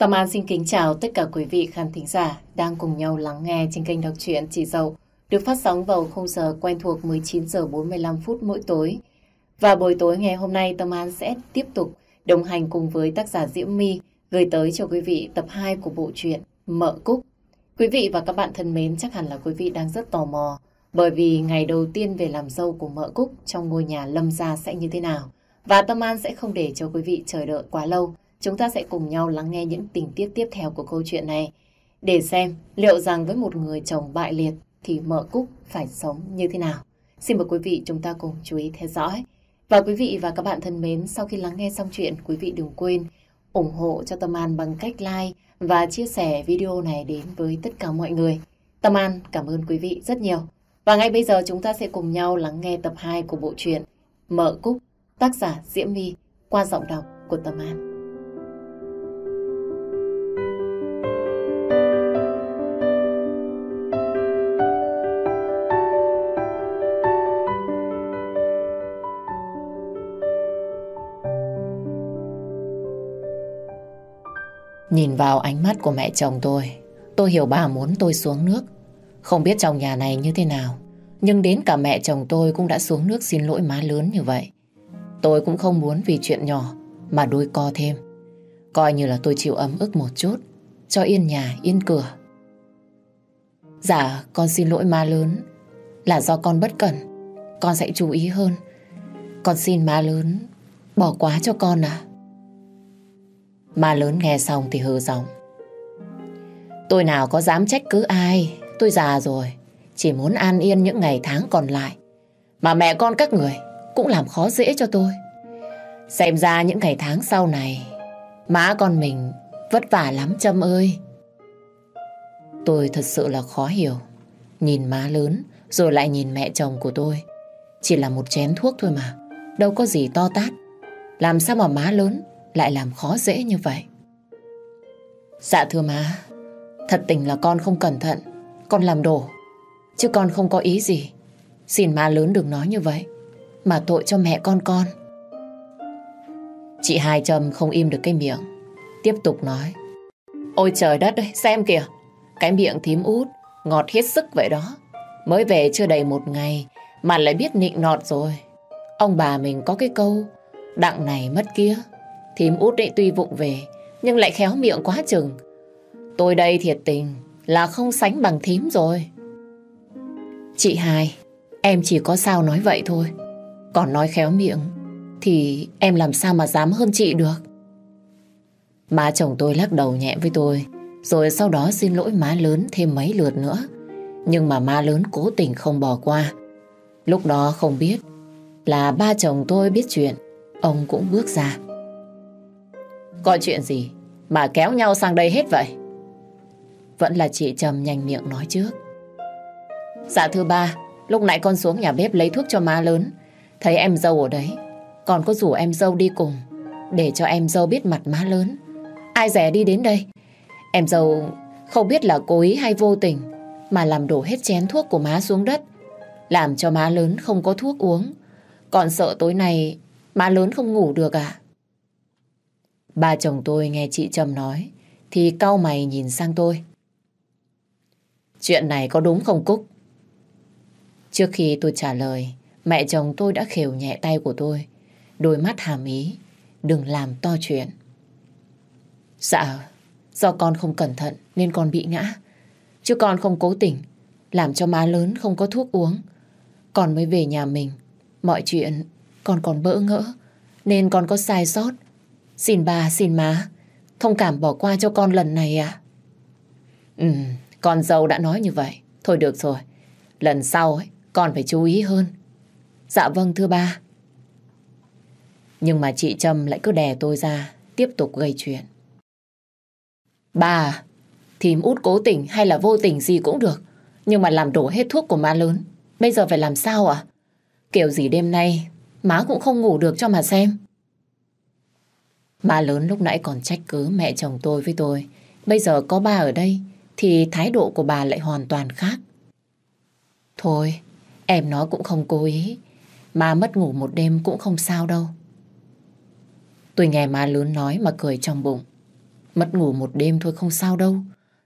Tâm An xin kính chào tất cả quý vị khán thính giả đang cùng nhau lắng nghe trên kênh đọc truyện Chị Dậu, được phát sóng vào khung giờ quen thuộc 19 giờ 45 phút mỗi tối. Và buổi tối ngày hôm nay, Tâm An sẽ tiếp tục đồng hành cùng với tác giả Diễm My gửi tới cho quý vị tập 2 của bộ truyện Mợ Cúc. Quý vị và các bạn thân mến, chắc hẳn là quý vị đang rất tò mò bởi vì ngày đầu tiên về làm dâu của Mợ Cúc trong ngôi nhà Lâm Gia sẽ như thế nào. Và Tâm An sẽ không để cho quý vị chờ đợi quá lâu. Chúng ta sẽ cùng nhau lắng nghe những tình tiết tiếp theo của câu chuyện này để xem liệu rằng với một người chồng bại liệt thì Mợ Cúc phải sống như thế nào. Xin mời quý vị chúng ta cùng chú ý theo dõi. Và quý vị và các bạn thân mến, sau khi lắng nghe xong chuyện, quý vị đừng quên ủng hộ cho Tâm An bằng cách like và chia sẻ video này đến với tất cả mọi người. Tâm An cảm ơn quý vị rất nhiều. Và ngay bây giờ chúng ta sẽ cùng nhau lắng nghe tập 2 của bộ truyện Mợ Cúc, tác giả Diễm My qua giọng đọc của Tâm An. Nhìn vào ánh mắt của mẹ chồng tôi, tôi hiểu bà muốn tôi xuống nước. Không biết trong nhà này như thế nào, nhưng đến cả mẹ chồng tôi cũng đã xuống nước xin lỗi má lớn như vậy. Tôi cũng không muốn vì chuyện nhỏ mà đôi co thêm. Coi như là tôi chịu ấm ức một chút, cho yên nhà, yên cửa. Dạ, con xin lỗi má lớn, là do con bất cẩn. Con sẽ chú ý hơn. Con xin má lớn, bỏ quá cho con à. Má lớn nghe xong thì hừ giọng. Tôi nào có dám trách cứ ai, tôi già rồi, chỉ muốn an yên những ngày tháng còn lại. Mà mẹ con các người cũng làm khó dễ cho tôi. Xem ra những ngày tháng sau này, má con mình vất vả lắm Trâm ơi. Tôi thật sự là khó hiểu. Nhìn má lớn, rồi lại nhìn mẹ chồng của tôi. Chỉ là một chén thuốc thôi mà, đâu có gì to tát. Làm sao mà má lớn lại làm khó dễ như vậy? Dạ thưa má, thật tình là con không cẩn thận, con làm đổ. Chứ con không có ý gì. Xin má lớn đừng nói như vậy, mà tội cho mẹ con con. Chị Hai Trâm không im được cái miệng, tiếp tục nói. Ôi trời đất ơi, xem kìa, cái miệng thím út, ngọt hết sức vậy đó. Mới về chưa đầy một ngày mà lại biết nịnh nọt rồi. Ông bà mình có cái câu, đặng này mất kia. Thím út đệ tuy vụng về, nhưng lại khéo miệng quá chừng. Tôi đây thiệt tình là không sánh bằng thím rồi. Chị Hai, em chỉ có sao nói vậy thôi. Còn nói khéo miệng thì em làm sao mà dám hơn chị được. Má chồng tôi lắc đầu nhẹ với tôi, rồi sau đó xin lỗi má lớn thêm mấy lượt nữa. Nhưng mà má lớn cố tình không bỏ qua. Lúc đó không biết là ba chồng tôi biết chuyện, ông cũng bước ra. Có chuyện gì mà kéo nhau sang đây hết vậy? Vẫn là chị Trầm nhanh miệng nói trước. Dạ thưa ba, lúc nãy con xuống nhà bếp lấy thuốc cho má lớn. Thấy em dâu ở đấy, còn có rủ em dâu đi cùng, để cho em dâu biết mặt má lớn. Ai rẻ đi đến đây? Em dâu không biết là cố ý hay vô tình, mà làm đổ hết chén thuốc của má xuống đất, làm cho má lớn không có thuốc uống. Còn sợ tối nay má lớn không ngủ được à? Ba chồng tôi nghe chị Trầm nói, thì cau mày nhìn sang tôi. Chuyện này có đúng không Cúc? Trước khi tôi trả lời, mẹ chồng tôi đã khều nhẹ tay của tôi, đôi mắt hàm ý, đừng làm to chuyện. Dạ, do con không cẩn thận nên con bị ngã, chứ con không cố tình, làm cho má lớn không có thuốc uống. Con mới về nhà mình, mọi chuyện con còn bỡ ngỡ, nên con có sai sót. Xin bà, xin má, thông cảm bỏ qua cho con lần này à? Ừ, con dâu đã nói như vậy. Thôi được rồi, lần sau ấy, con phải chú ý hơn. Dạ vâng thưa ba. Nhưng mà chị Trâm lại cứ đè tôi ra, tiếp tục gây chuyện. Bà, thím út cố tình hay là vô tình gì cũng được, nhưng mà làm đổ hết thuốc của má lớn. Bây giờ phải làm sao ạ? Kiểu gì đêm nay, má cũng không ngủ được cho mà xem. Ba lớn lúc nãy còn trách cứ mẹ chồng tôi với tôi. Bây giờ có ba ở đây, thì thái độ của bà lại hoàn toàn khác. Thôi, em nó cũng không cố ý. Má mất ngủ một đêm cũng không sao đâu. Tôi nghe má lớn nói mà cười trong bụng. Mất ngủ một đêm thôi không sao đâu.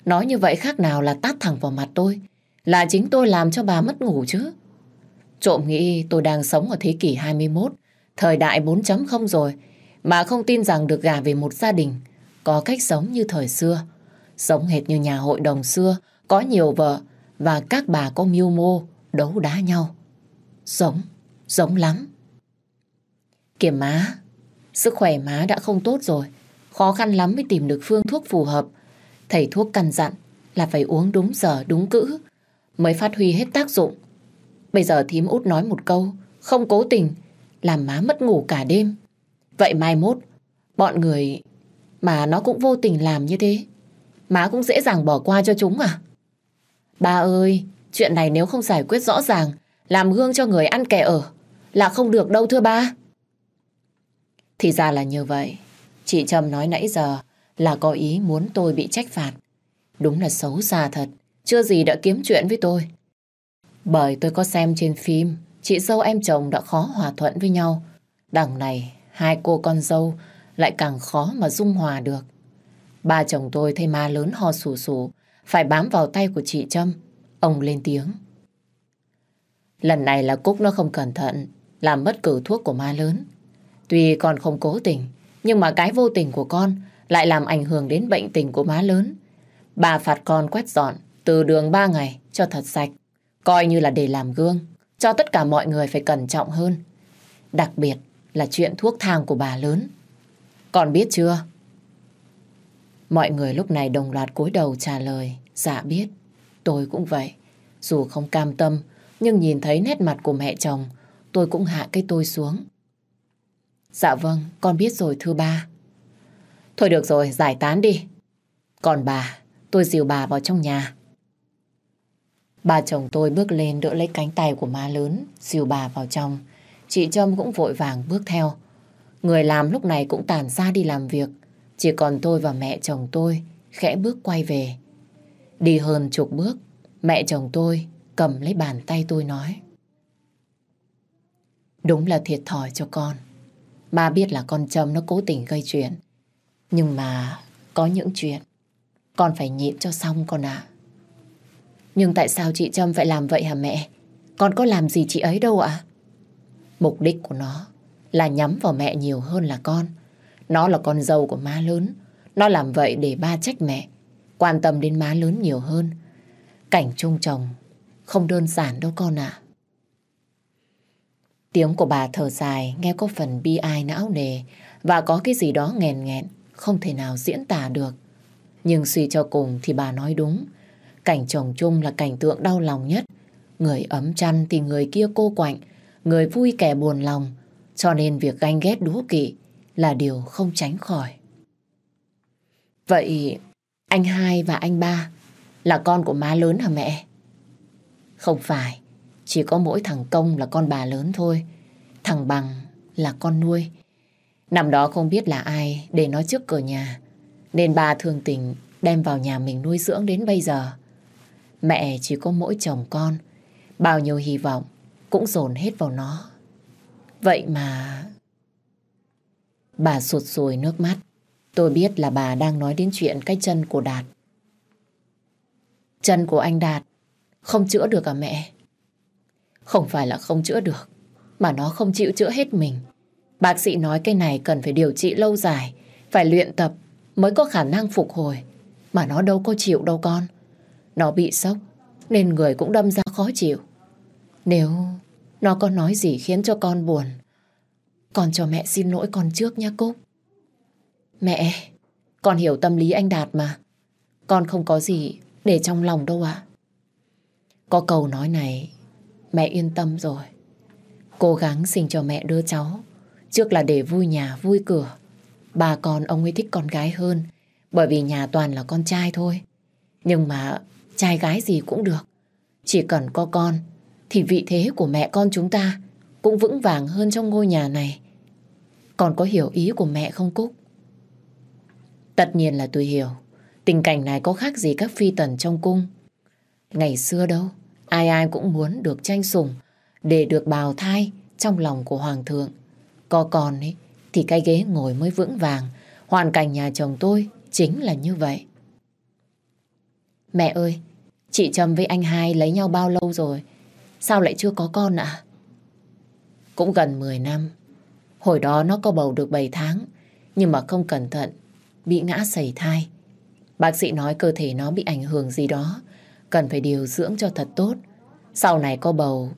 Nói như vậy khác nào là tát thẳng vào mặt tôi. Là chính tôi làm cho bà mất ngủ chứ. Trộm nghĩ tôi đang sống ở thế kỷ 21, thời đại 4.0 rồi, mà không tin rằng được gả về một gia đình có cách sống như thời xưa. Sống hệt như nhà hội đồng xưa, có nhiều vợ và các bà có mưu mô, đấu đá nhau. Giống, giống lắm. Kìa má, sức khỏe má đã không tốt rồi. Khó khăn lắm mới tìm được phương thuốc phù hợp. Thầy thuốc căn dặn là phải uống đúng giờ, đúng cữ mới phát huy hết tác dụng. Bây giờ thím út nói một câu, không cố tình, làm má mất ngủ cả đêm. Vậy mai mốt, bọn người mà nó cũng vô tình làm như thế, má cũng dễ dàng bỏ qua cho chúng à? Ba ơi, chuyện này nếu không giải quyết rõ ràng, làm gương cho người ăn kẻ ở, là không được đâu thưa ba. Thì ra là như vậy. Chị Trâm nói nãy giờ là có ý muốn tôi bị trách phạt. Đúng là xấu xa thật, chưa gì đã kiếm chuyện với tôi. Bởi tôi có xem trên phim, chị dâu em chồng đã khó hòa thuận với nhau. Đằng này, hai cô con dâu lại càng khó mà dung hòa được. Ba chồng tôi thấy ma lớn ho sù sù, phải bám vào tay của chị Trâm. Ông lên tiếng. Lần này là Cúc nó không cẩn thận, làm mất cử thuốc của ma lớn. Tuy con không cố tình, nhưng mà cái vô tình của con lại làm ảnh hưởng đến bệnh tình của má lớn. Bà phạt con quét dọn từ đường ba ngày cho thật sạch. Coi như là để làm gương, cho tất cả mọi người phải cẩn trọng hơn. Đặc biệt là chuyện thuốc thang của bà lớn. còn biết chưa? Mọi người lúc này đồng loạt cúi đầu trả lời. Dạ biết, tôi cũng vậy. Dù không cam tâm, nhưng nhìn thấy nét mặt của mẹ chồng, tôi cũng hạ cái tôi xuống. Dạ vâng, con biết rồi thưa ba. Thôi được rồi, giải tán đi. Còn bà, tôi dìu bà vào trong nhà. Bà chồng tôi bước lên đỡ lấy cánh tay của má lớn, dìu bà vào trong. Chị Trâm cũng vội vàng bước theo. Người làm lúc này cũng tàn ra đi làm việc. Chỉ còn tôi và mẹ chồng tôi khẽ bước quay về. Đi hơn chục bước, mẹ chồng tôi cầm lấy bàn tay tôi nói. Đúng là thiệt thòi cho con. Ba biết là con Trâm nó cố tình gây chuyện. Nhưng mà có những chuyện con phải nhịn cho xong con ạ. Nhưng tại sao chị Trâm phải làm vậy hả mẹ? Con có làm gì chị ấy đâu ạ? Mục đích của nó là nhắm vào mẹ nhiều hơn là con. Nó là con dâu của má lớn. Nó làm vậy để ba trách mẹ. Quan tâm đến má lớn nhiều hơn. Cảnh chung chồng không đơn giản đâu con ạ. Tiếng của bà thở dài nghe có phần bi ai não nề và có cái gì đó nghèn nghẹn không thể nào diễn tả được. Nhưng suy cho cùng thì bà nói đúng. Cảnh chồng chung là cảnh tượng đau lòng nhất. Người ấm chăn thì người kia cô quạnh, người vui kẻ buồn lòng. Cho nên việc ganh ghét đố kỵ là điều không tránh khỏi. Vậy anh hai và anh ba là con của má lớn hả mẹ? Không phải, chỉ có mỗi thằng Công là con bà lớn thôi. Thằng Bằng là con nuôi. Năm đó không biết là ai để nó trước cửa nhà. Nên bà thường tình đem vào nhà mình nuôi dưỡng đến bây giờ. Mẹ chỉ có mỗi chồng con. Bao nhiêu hy vọng cũng dồn hết vào nó. Vậy mà... Bà sụt sùi nước mắt. Tôi biết là bà đang nói đến chuyện cái chân của Đạt. Chân của anh Đạt không chữa được à mẹ? Không phải là không chữa được, mà nó không chịu chữa hết mình. Bác sĩ nói cái này cần phải điều trị lâu dài, phải luyện tập mới có khả năng phục hồi. Mà nó đâu có chịu đâu con. Nó bị sốc, nên người cũng đâm ra khó chịu. Nếu nó có nói gì khiến cho con buồn, con cho mẹ xin lỗi con trước nha Cúc. Mẹ, con hiểu tâm lý anh Đạt mà. Con không có gì để trong lòng đâu ạ. Có câu nói này, mẹ yên tâm rồi. Cố gắng sinh cho mẹ đứa cháu. Trước là để vui nhà, vui cửa. Bà con ông ấy thích con gái hơn. Bởi vì nhà toàn là con trai thôi. Nhưng mà trai gái gì cũng được. Chỉ cần có con thì vị thế của mẹ con chúng ta cũng vững vàng hơn trong ngôi nhà này. Còn có hiểu ý của mẹ không Cúc? Tất nhiên là tôi hiểu. Tình cảnh này có khác gì các phi tần trong cung. Ngày xưa đâu, ai ai cũng muốn được tranh sủng để được bào thai trong lòng của hoàng thượng. Có còn ấy, thì cái ghế ngồi mới vững vàng. Hoàn cảnh nhà chồng tôi chính là như vậy. Mẹ ơi, chị Trâm với anh hai lấy nhau bao lâu rồi? Sao lại chưa có con ạ? Cũng gần 10 năm. Hồi đó nó có bầu được 7 tháng, nhưng mà không cẩn thận, bị ngã sẩy thai. Bác sĩ nói cơ thể nó bị ảnh hưởng gì đó, cần phải điều dưỡng cho thật tốt. Sau này có bầu,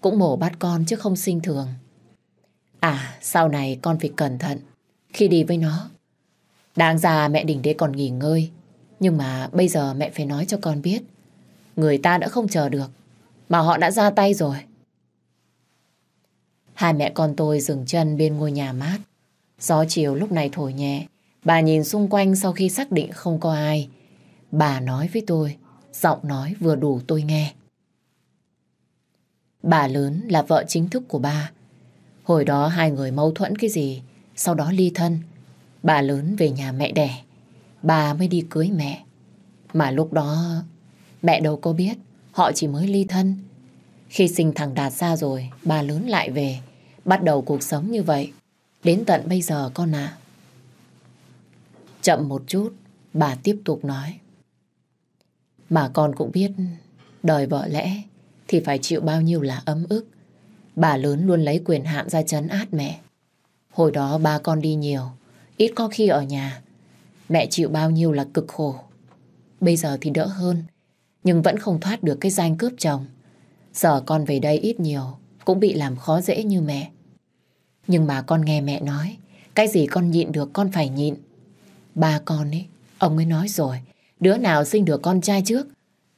cũng mổ bắt con chứ không sinh thường. À, sau này con phải cẩn thận khi đi với nó. Đáng ra mẹ đỉnh đế còn nghỉ ngơi, nhưng mà bây giờ mẹ phải nói cho con biết. Người ta đã không chờ được, mà họ đã ra tay rồi. Hai mẹ con tôi dừng chân bên ngôi nhà mát. Gió chiều lúc này thổi nhẹ. Bà nhìn xung quanh sau khi xác định không có ai. Bà nói với tôi, giọng nói vừa đủ tôi nghe. Bà lớn là vợ chính thức của ba. Hồi đó hai người mâu thuẫn cái gì, sau đó ly thân. Bà lớn về nhà mẹ đẻ, bà mới đi cưới mẹ. Mà lúc đó mẹ đâu có biết, họ chỉ mới ly thân. Khi sinh thằng Đạt ra rồi, bà lớn lại về, bắt đầu cuộc sống như vậy. Đến tận bây giờ con ạ. Chậm một chút, bà tiếp tục nói. Mà con cũng biết, đời vợ lẽ thì phải chịu bao nhiêu là ấm ức. Bà lớn luôn lấy quyền hạn ra chấn át mẹ. Hồi đó ba con đi nhiều, ít có khi ở nhà. Mẹ chịu bao nhiêu là cực khổ. Bây giờ thì đỡ hơn, nhưng vẫn không thoát được cái danh cướp chồng. Giờ con về đây ít nhiều, cũng bị làm khó dễ như mẹ. Nhưng mà con nghe mẹ nói, cái gì con nhịn được con phải nhịn. Ba con ấy, ông ấy nói rồi, đứa nào sinh được con trai trước,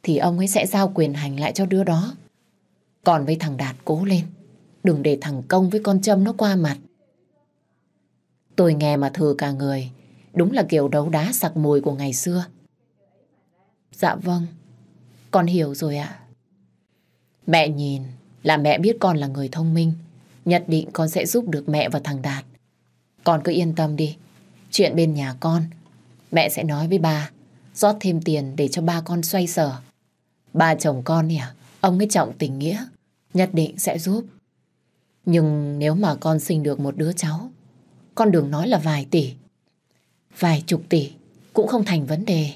thì ông ấy sẽ giao quyền hành lại cho đứa đó. Còn với thằng Đạt cố lên, đừng để thằng Công với con Trâm nó qua mặt. Tôi nghe mà thừa cả người, đúng là kiểu đấu đá sặc mùi của ngày xưa. Dạ vâng, con hiểu rồi ạ. Mẹ nhìn là mẹ biết con là người thông minh, nhất định con sẽ giúp được mẹ và thằng Đạt. Con cứ yên tâm đi, chuyện bên nhà con, mẹ sẽ nói với ba, rót thêm tiền để cho ba con xoay sở. Ba chồng con nè, ông ấy trọng tình nghĩa, nhất định sẽ giúp. Nhưng nếu mà con sinh được một đứa cháu, con đừng nói là vài tỷ. Vài chục tỷ cũng không thành vấn đề.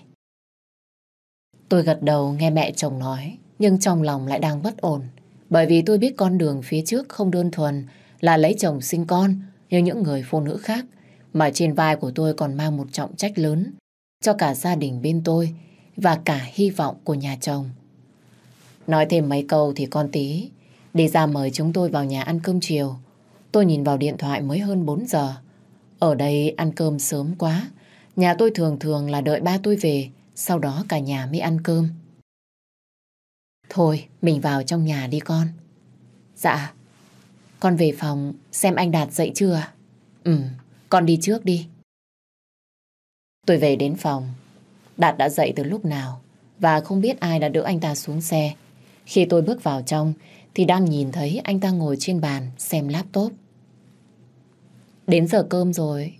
Tôi gật đầu nghe mẹ chồng nói, nhưng trong lòng lại đang bất ổn. Bởi vì tôi biết con đường phía trước không đơn thuần là lấy chồng sinh con như những người phụ nữ khác, mà trên vai của tôi còn mang một trọng trách lớn cho cả gia đình bên tôi và cả hy vọng của nhà chồng. Nói thêm mấy câu thì con tí đi ra mời chúng tôi vào nhà ăn cơm chiều. Tôi nhìn vào điện thoại mới hơn 4 giờ. Ở đây ăn cơm sớm quá. Nhà tôi thường thường là đợi ba tôi về, sau đó cả nhà mới ăn cơm. Thôi, mình vào trong nhà đi con. Dạ, con về phòng xem anh Đạt dậy chưa Ừ, con đi trước đi. Tôi về đến phòng. Đạt đã dậy từ lúc nào và không biết ai đã đỡ anh ta xuống xe. Khi tôi bước vào trong thì đang nhìn thấy anh ta ngồi trên bàn xem laptop. Đến giờ cơm rồi.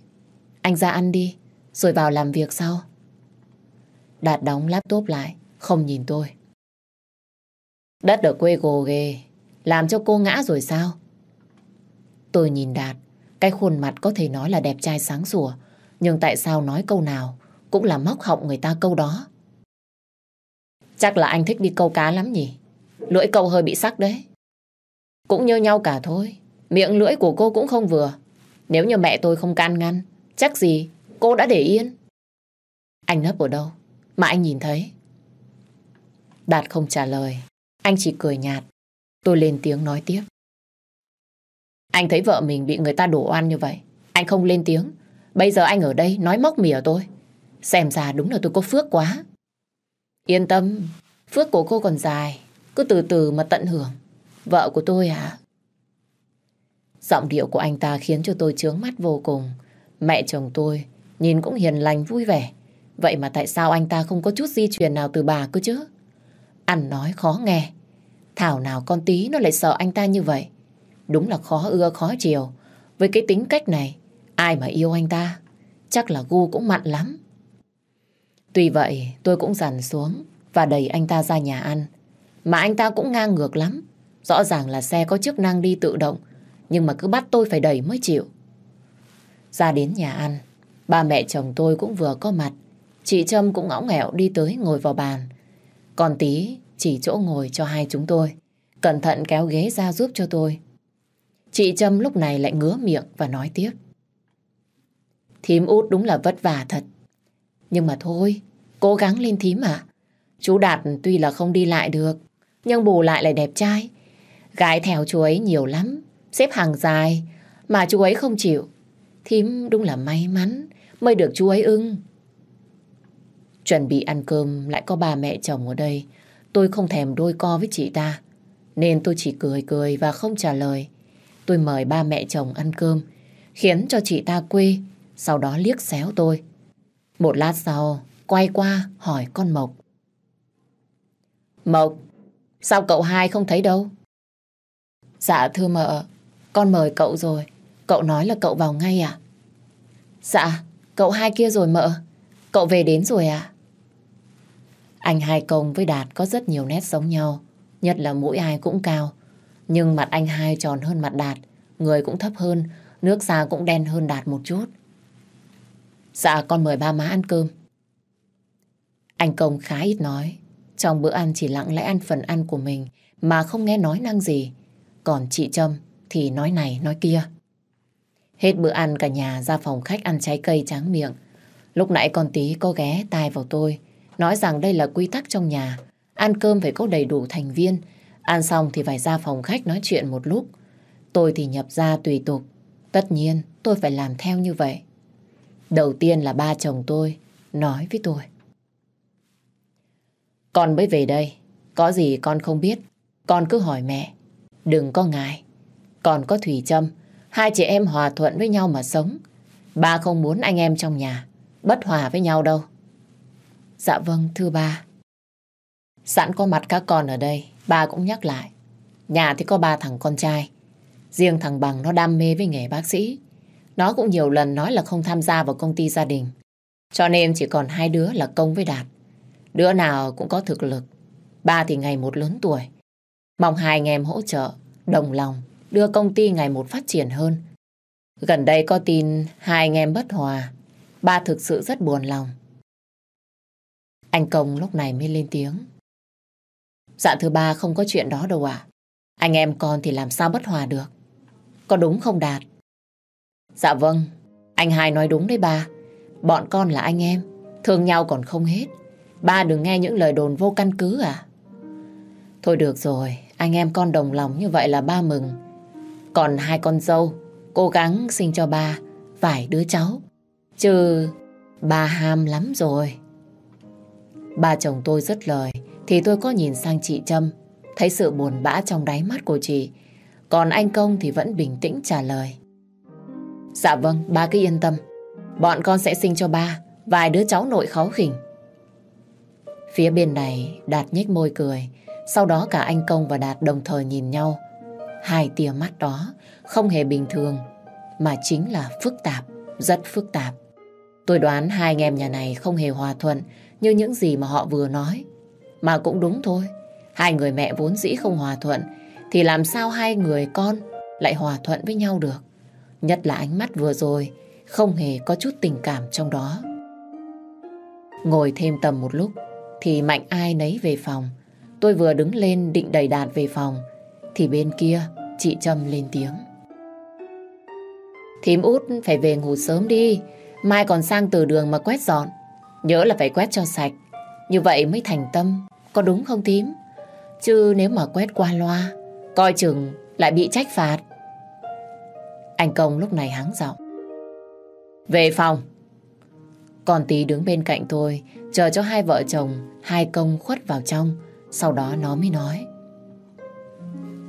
Anh ra ăn đi, rồi vào làm việc sau. Đạt đóng laptop lại, không nhìn tôi. Đất ở quê gồ ghề, làm cho cô ngã rồi sao? Tôi nhìn Đạt, cái khuôn mặt có thể nói là đẹp trai sáng sủa, nhưng tại sao nói câu nào cũng là móc họng người ta câu đó. Chắc là anh thích đi câu cá lắm nhỉ? Lưỡi câu hơi bị sắc đấy. Cũng như nhau cả thôi. Miệng lưỡi của cô cũng không vừa. Nếu như mẹ tôi không can ngăn, chắc gì cô đã để yên. Anh nấp ở đâu? Mà anh nhìn thấy. Đạt không trả lời. Anh chỉ cười nhạt. Tôi lên tiếng nói tiếp. Anh thấy vợ mình bị người ta đổ oan như vậy. Anh không lên tiếng. Bây giờ anh ở đây nói móc mỉa tôi. Xem ra đúng là tôi có phước quá. Yên tâm, phước của cô còn dài. Cứ từ từ mà tận hưởng. Vợ của tôi à? Giọng điệu của anh ta khiến cho tôi chướng mắt vô cùng. Mẹ chồng tôi nhìn cũng hiền lành vui vẻ. Vậy mà tại sao anh ta không có chút di truyền nào từ bà cơ chứ? Ăn nói khó nghe. Thảo nào con tí nó lại sợ anh ta như vậy. Đúng là khó ưa khó chiều. Với cái tính cách này, ai mà yêu anh ta, chắc là gu cũng mặn lắm. Tuy vậy, tôi cũng dằn xuống và đẩy anh ta ra nhà ăn. Mà anh ta cũng ngang ngược lắm. Rõ ràng là xe có chức năng đi tự động, nhưng mà cứ bắt tôi phải đẩy mới chịu. Ra đến nhà ăn, ba mẹ chồng tôi cũng vừa có mặt, chị Trâm cũng ngõ nghẹo đi tới ngồi vào bàn. Còn tí chỉ chỗ ngồi cho hai chúng tôi. Cẩn thận kéo ghế ra giúp cho tôi. Chị Trâm lúc này lại ngứa miệng và nói tiếp. Thím út đúng là vất vả thật. Nhưng mà thôi, cố gắng lên thím à. Chú Đạt tuy là không đi lại được, nhưng bù lại lại đẹp trai. Gái theo chú ấy nhiều lắm, xếp hàng dài, mà chú ấy không chịu. Thím đúng là may mắn mới được chú ấy ưng. Chuẩn bị ăn cơm lại có bà mẹ chồng ở đây. Tôi không thèm đôi co với chị ta. Nên tôi chỉ cười cười và không trả lời. Tôi mời ba mẹ chồng ăn cơm, khiến cho chị ta quê, sau đó liếc xéo tôi. Một lát sau, quay qua hỏi con Mộc. Mộc, sao cậu hai không thấy đâu? Dạ thưa mợ, con mời cậu rồi. Cậu nói là cậu vào ngay à? Dạ, cậu hai kia rồi mợ. Cậu về đến rồi à? Anh hai công với Đạt có rất nhiều nét giống nhau. Nhất là mũi ai cũng cao. Nhưng mặt anh hai tròn hơn mặt Đạt. Người cũng thấp hơn. Nước da cũng đen hơn Đạt một chút. Dạ con mời ba má ăn cơm. Anh công khá ít nói. Trong bữa ăn chỉ lặng lẽ ăn phần ăn của mình mà không nghe nói năng gì. Còn chị Trâm thì nói này nói kia. Hết bữa ăn cả nhà ra phòng khách ăn trái cây tráng miệng. Lúc nãy con tí có ghé tai vào tôi, nói rằng đây là quy tắc trong nhà. Ăn cơm phải có đầy đủ thành viên, ăn xong thì phải ra phòng khách nói chuyện một lúc. Tôi thì nhập ra tùy tục, tất nhiên tôi phải làm theo như vậy. Đầu tiên là ba chồng tôi nói với tôi. Con mới về đây, có gì con không biết, con cứ hỏi mẹ, đừng có ngại. Còn có Thủy Trâm, hai chị em hòa thuận với nhau mà sống. Ba không muốn anh em trong nhà bất hòa với nhau đâu. Dạ vâng, thưa ba. Sẵn có mặt các con ở đây, ba cũng nhắc lại. Nhà thì có ba thằng con trai. Riêng thằng Bằng nó đam mê với nghề bác sĩ. Nó cũng nhiều lần nói là không tham gia vào công ty gia đình. Cho nên chỉ còn hai đứa là Công với Đạt. Đứa nào cũng có thực lực. Ba thì ngày một lớn tuổi. Mong hai anh em hỗ trợ, đồng lòng, đưa công ty ngày một phát triển hơn. Gần đây có tin hai anh em bất hòa. Ba thực sự rất buồn lòng. Anh Công lúc này mới lên tiếng. Dạ thưa ba không có chuyện đó đâu ạ. Anh em con thì làm sao bất hòa được. Có đúng không Đạt? Dạ vâng, anh hai nói đúng đấy ba. Bọn con là anh em, thương nhau còn không hết. Ba đừng nghe những lời đồn vô căn cứ à? Thôi được rồi, anh em con đồng lòng như vậy là ba mừng. Còn hai con dâu, cố gắng sinh cho ba vài đứa cháu. Chứ ba ham lắm rồi. Ba chồng tôi rất lời, thì tôi có nhìn sang chị Trâm, thấy sự buồn bã trong đáy mắt của chị. Còn anh Công thì vẫn bình tĩnh trả lời. Dạ vâng, ba cứ yên tâm. Bọn con sẽ sinh cho ba vài đứa cháu nội khó khỉnh. Phía bên này Đạt nhếch môi cười, sau đó cả anh Công và Đạt đồng thời nhìn nhau. Hai tia mắt đó không hề bình thường, mà chính là phức tạp, rất phức tạp. Tôi đoán hai anh em nhà này không hề hòa thuận như những gì mà họ vừa nói. Mà cũng đúng thôi, hai người mẹ vốn dĩ không hòa thuận, thì làm sao hai người con lại hòa thuận với nhau được? Nhất là ánh mắt vừa rồi, không hề có chút tình cảm trong đó. Ngồi thêm tầm một lúc, thì mạnh ai nấy về phòng. Tôi vừa đứng lên định đẩy đạt về phòng, thì bên kia chị Trâm lên tiếng. Thím út phải về ngủ sớm đi, mai còn sang từ đường mà quét dọn. Nhớ là phải quét cho sạch, như vậy mới thành tâm, có đúng không thím? Chứ nếu mà quét qua loa, coi chừng lại bị trách phạt. Anh Công lúc này hắng giọng. Về phòng. Còn tí đứng bên cạnh tôi, chờ cho hai vợ chồng, hai công khuất vào trong, sau đó nó mới nói.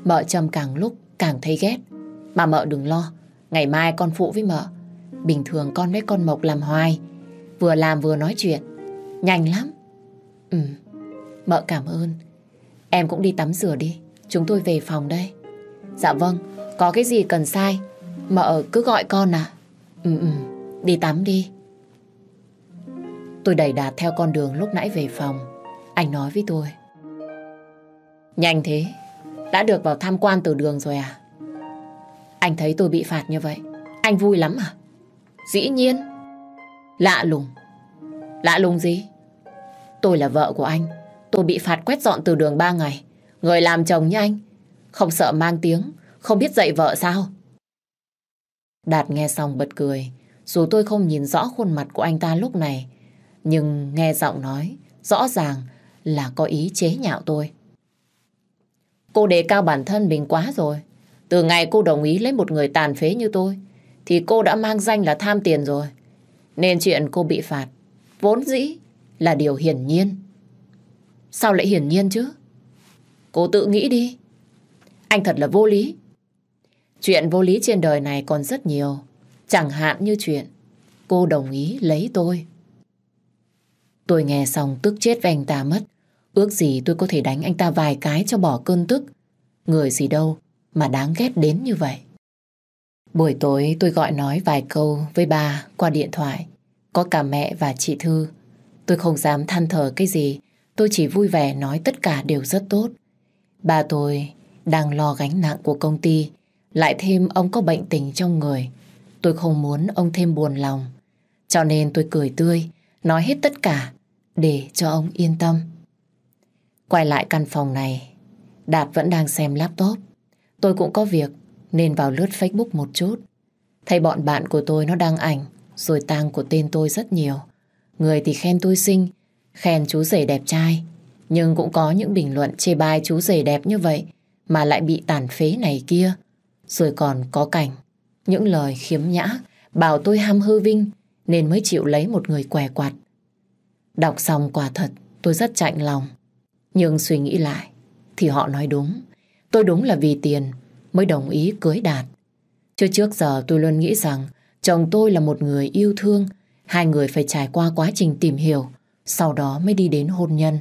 Mợ Trâm càng lúc càng thấy ghét, mà mợ đừng lo, ngày mai con phụ với mợ. Bình thường con với con Mộc làm hoài, vừa làm vừa nói chuyện, nhanh lắm. Ừ, mợ cảm ơn. Em cũng đi tắm rửa đi, chúng tôi về phòng đây. Dạ vâng, có cái gì cần sai, mợ cứ gọi con à. Ừ ừ, đi tắm đi. Tôi đẩy đạt theo con đường lúc nãy về phòng. Anh nói với tôi. Nhanh thế, đã được vào tham quan từ đường rồi à? Anh thấy tôi bị phạt như vậy, anh vui lắm à? Dĩ nhiên. Lạ lùng. Lạ lùng gì? Tôi là vợ của anh. Tôi bị phạt quét dọn từ đường ba ngày. Người làm chồng như anh. Không sợ mang tiếng, không biết dạy vợ sao? Đạt nghe xong bật cười. Dù tôi không nhìn rõ khuôn mặt của anh ta lúc này, nhưng nghe giọng nói, rõ ràng là có ý chế nhạo tôi. Cô đề cao bản thân mình quá rồi. Từ ngày cô đồng ý lấy một người tàn phế như tôi, thì cô đã mang danh là tham tiền rồi. Nên chuyện cô bị phạt, vốn dĩ là điều hiển nhiên. Sao lại hiển nhiên chứ? Cô tự nghĩ đi. Anh thật là vô lý. Chuyện vô lý trên đời này còn rất nhiều. Chẳng hạn như chuyện cô đồng ý lấy tôi. Tôi nghe xong tức chết với anh ta mất. Ước gì tôi có thể đánh anh ta vài cái cho bỏ cơn tức. Người gì đâu mà đáng ghét đến như vậy. Buổi tối tôi gọi nói vài câu với bà qua điện thoại. Có cả mẹ và chị Thư. Tôi không dám than thở cái gì. Tôi chỉ vui vẻ nói tất cả đều rất tốt. Bà tôi đang lo gánh nặng của công ty. Lại thêm ông có bệnh tình trong người. Tôi không muốn ông thêm buồn lòng. Cho nên tôi cười tươi, nói hết tất cả để cho ông yên tâm. Quay lại căn phòng này, Đạt vẫn đang xem laptop. Tôi cũng có việc nên vào lướt Facebook một chút. Thấy bọn bạn của tôi nó đăng ảnh rồi tang của tên tôi rất nhiều. Người thì khen tôi xinh, khen chú rể đẹp trai. Nhưng cũng có những bình luận chê bai chú rể đẹp như vậy mà lại bị tàn phế này kia. Rồi còn có cảnh, những lời khiếm nhã, bảo tôi ham hư vinh nên mới chịu lấy một người què quạt. Đọc xong quả thật tôi rất chạnh lòng. Nhưng suy nghĩ lại thì họ nói đúng. Tôi đúng là vì tiền mới đồng ý cưới Đạt. Chứ trước giờ tôi luôn nghĩ rằng chồng tôi là một người yêu thương, hai người phải trải qua quá trình tìm hiểu, sau đó mới đi đến hôn nhân.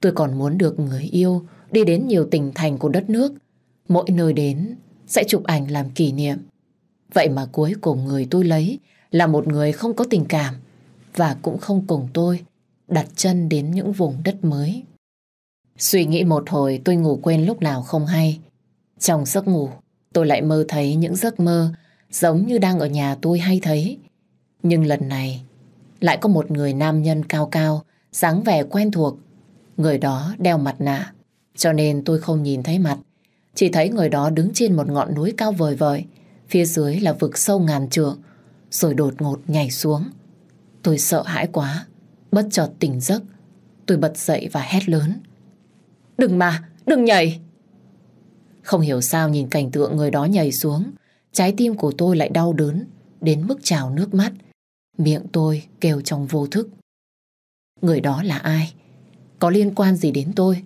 Tôi còn muốn được người yêu đi đến nhiều tỉnh thành của đất nước, mỗi nơi đến sẽ chụp ảnh làm kỷ niệm. Vậy mà cuối cùng người tôi lấy là một người không có tình cảm và cũng không cùng tôi đặt chân đến những vùng đất mới. Suy nghĩ một hồi tôi ngủ quên lúc nào không hay. Trong giấc ngủ, tôi lại mơ thấy những giấc mơ giống như đang ở nhà tôi hay thấy. Nhưng lần này, lại có một người nam nhân cao cao, dáng vẻ quen thuộc. Người đó đeo mặt nạ, cho nên tôi không nhìn thấy mặt. Chỉ thấy người đó đứng trên một ngọn núi cao vời vợi, phía dưới là vực sâu ngàn trượng, rồi đột ngột nhảy xuống. Tôi sợ hãi quá, bất chợt tỉnh giấc. Tôi bật dậy và hét lớn. Đừng mà, đừng nhảy! Không hiểu sao nhìn cảnh tượng người đó nhảy xuống, trái tim của tôi lại đau đớn, đến mức trào nước mắt. Miệng tôi kêu trong vô thức. Người đó là ai? Có liên quan gì đến tôi?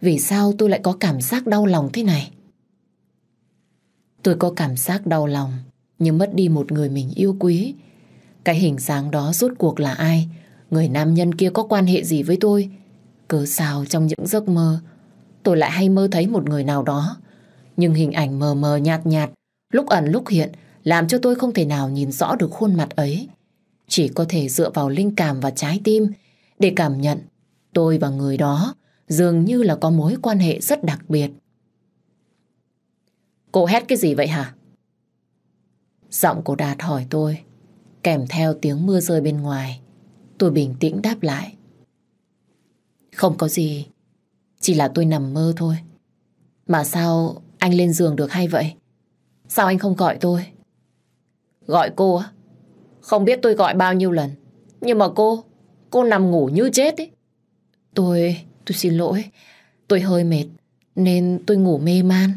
Vì sao tôi lại có cảm giác đau lòng thế này? Tôi có cảm giác đau lòng, nhưng mất đi một người mình yêu quý. Cái hình dáng đó rốt cuộc là ai? Người nam nhân kia có quan hệ gì với tôi? Cớ sao trong những giấc mơ, tôi lại hay mơ thấy một người nào đó nhưng hình ảnh mờ mờ nhạt nhạt, lúc ẩn lúc hiện, làm cho tôi không thể nào nhìn rõ được khuôn mặt ấy. Chỉ có thể dựa vào linh cảm và trái tim để cảm nhận tôi và người đó dường như là có mối quan hệ rất đặc biệt. Cô hét cái gì vậy hả? Giọng của Đạt hỏi tôi, kèm theo tiếng mưa rơi bên ngoài. Tôi bình tĩnh đáp lại. Không có gì, chỉ là tôi nằm mơ thôi. Mà sao anh lên giường được hay vậy? Sao anh không gọi tôi? Gọi cô á? Không biết tôi gọi bao nhiêu lần. Nhưng mà cô, cô nằm ngủ như chết ấy. Tôi, tôi xin lỗi. Tôi hơi mệt, nên tôi ngủ mê man.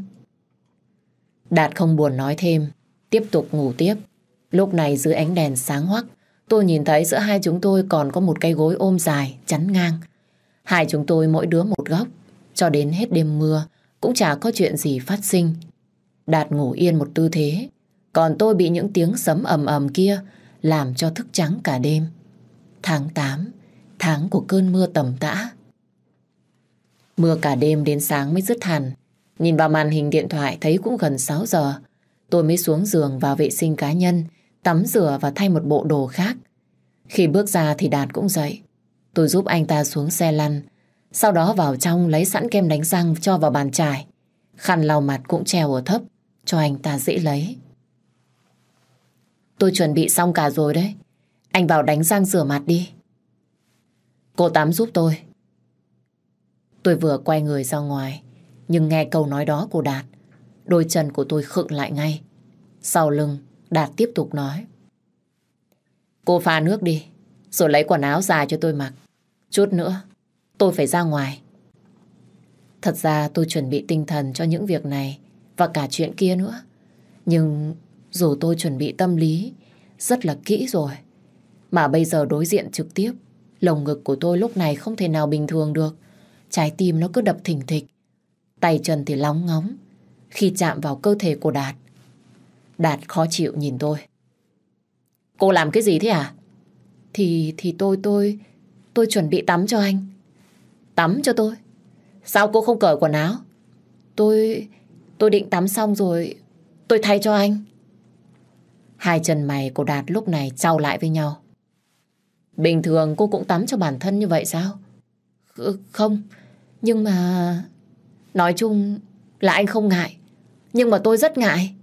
Đạt không buồn nói thêm, tiếp tục ngủ tiếp. Lúc này dưới ánh đèn sáng hoắc, tôi nhìn thấy giữa hai chúng tôi còn có một cây gối ôm dài, chắn ngang. Hai chúng tôi mỗi đứa một góc, cho đến hết đêm mưa, cũng chả có chuyện gì phát sinh. Đạt ngủ yên một tư thế, còn tôi bị những tiếng sấm ầm ầm kia làm cho thức trắng cả đêm. Tháng 8, tháng của cơn mưa tầm tã. Mưa cả đêm đến sáng mới dứt hẳn. Nhìn vào màn hình điện thoại thấy cũng gần 6 giờ. Tôi mới xuống giường vào vệ sinh cá nhân, tắm rửa và thay một bộ đồ khác. Khi bước ra thì Đạt cũng dậy. Tôi giúp anh ta xuống xe lăn, sau đó vào trong lấy sẵn kem đánh răng cho vào bàn chải. Khăn lau mặt cũng treo ở thấp, cho anh ta dễ lấy. Tôi chuẩn bị xong cả rồi đấy. Anh vào đánh răng rửa mặt đi. Cô tắm giúp tôi. Tôi vừa quay người ra ngoài, nhưng nghe câu nói đó của Đạt, đôi chân của tôi khựng lại ngay. Sau lưng, Đạt tiếp tục nói. Cô pha nước đi, rồi lấy quần áo dài cho tôi mặc. Chút nữa, tôi phải ra ngoài. Thật ra tôi chuẩn bị tinh thần cho những việc này và cả chuyện kia nữa. Nhưng dù tôi chuẩn bị tâm lý rất là kỹ rồi, mà bây giờ đối diện trực tiếp, lồng ngực của tôi lúc này không thể nào bình thường được. Trái tim nó cứ đập thình thịch, tay chân thì lóng ngóng khi chạm vào cơ thể của Đạt. Đạt khó chịu nhìn tôi. Cô làm cái gì thế à? Thì, thì tôi, tôi, tôi chuẩn bị tắm cho anh. Tắm cho tôi? Sao cô không cởi quần áo? Tôi, tôi định tắm xong rồi, tôi thay cho anh. Hai chân mày của Đạt lúc này trao lại với nhau. Bình thường cô cũng tắm cho bản thân như vậy sao? Không, nhưng mà... Nói chung là anh không ngại, nhưng mà tôi rất ngại.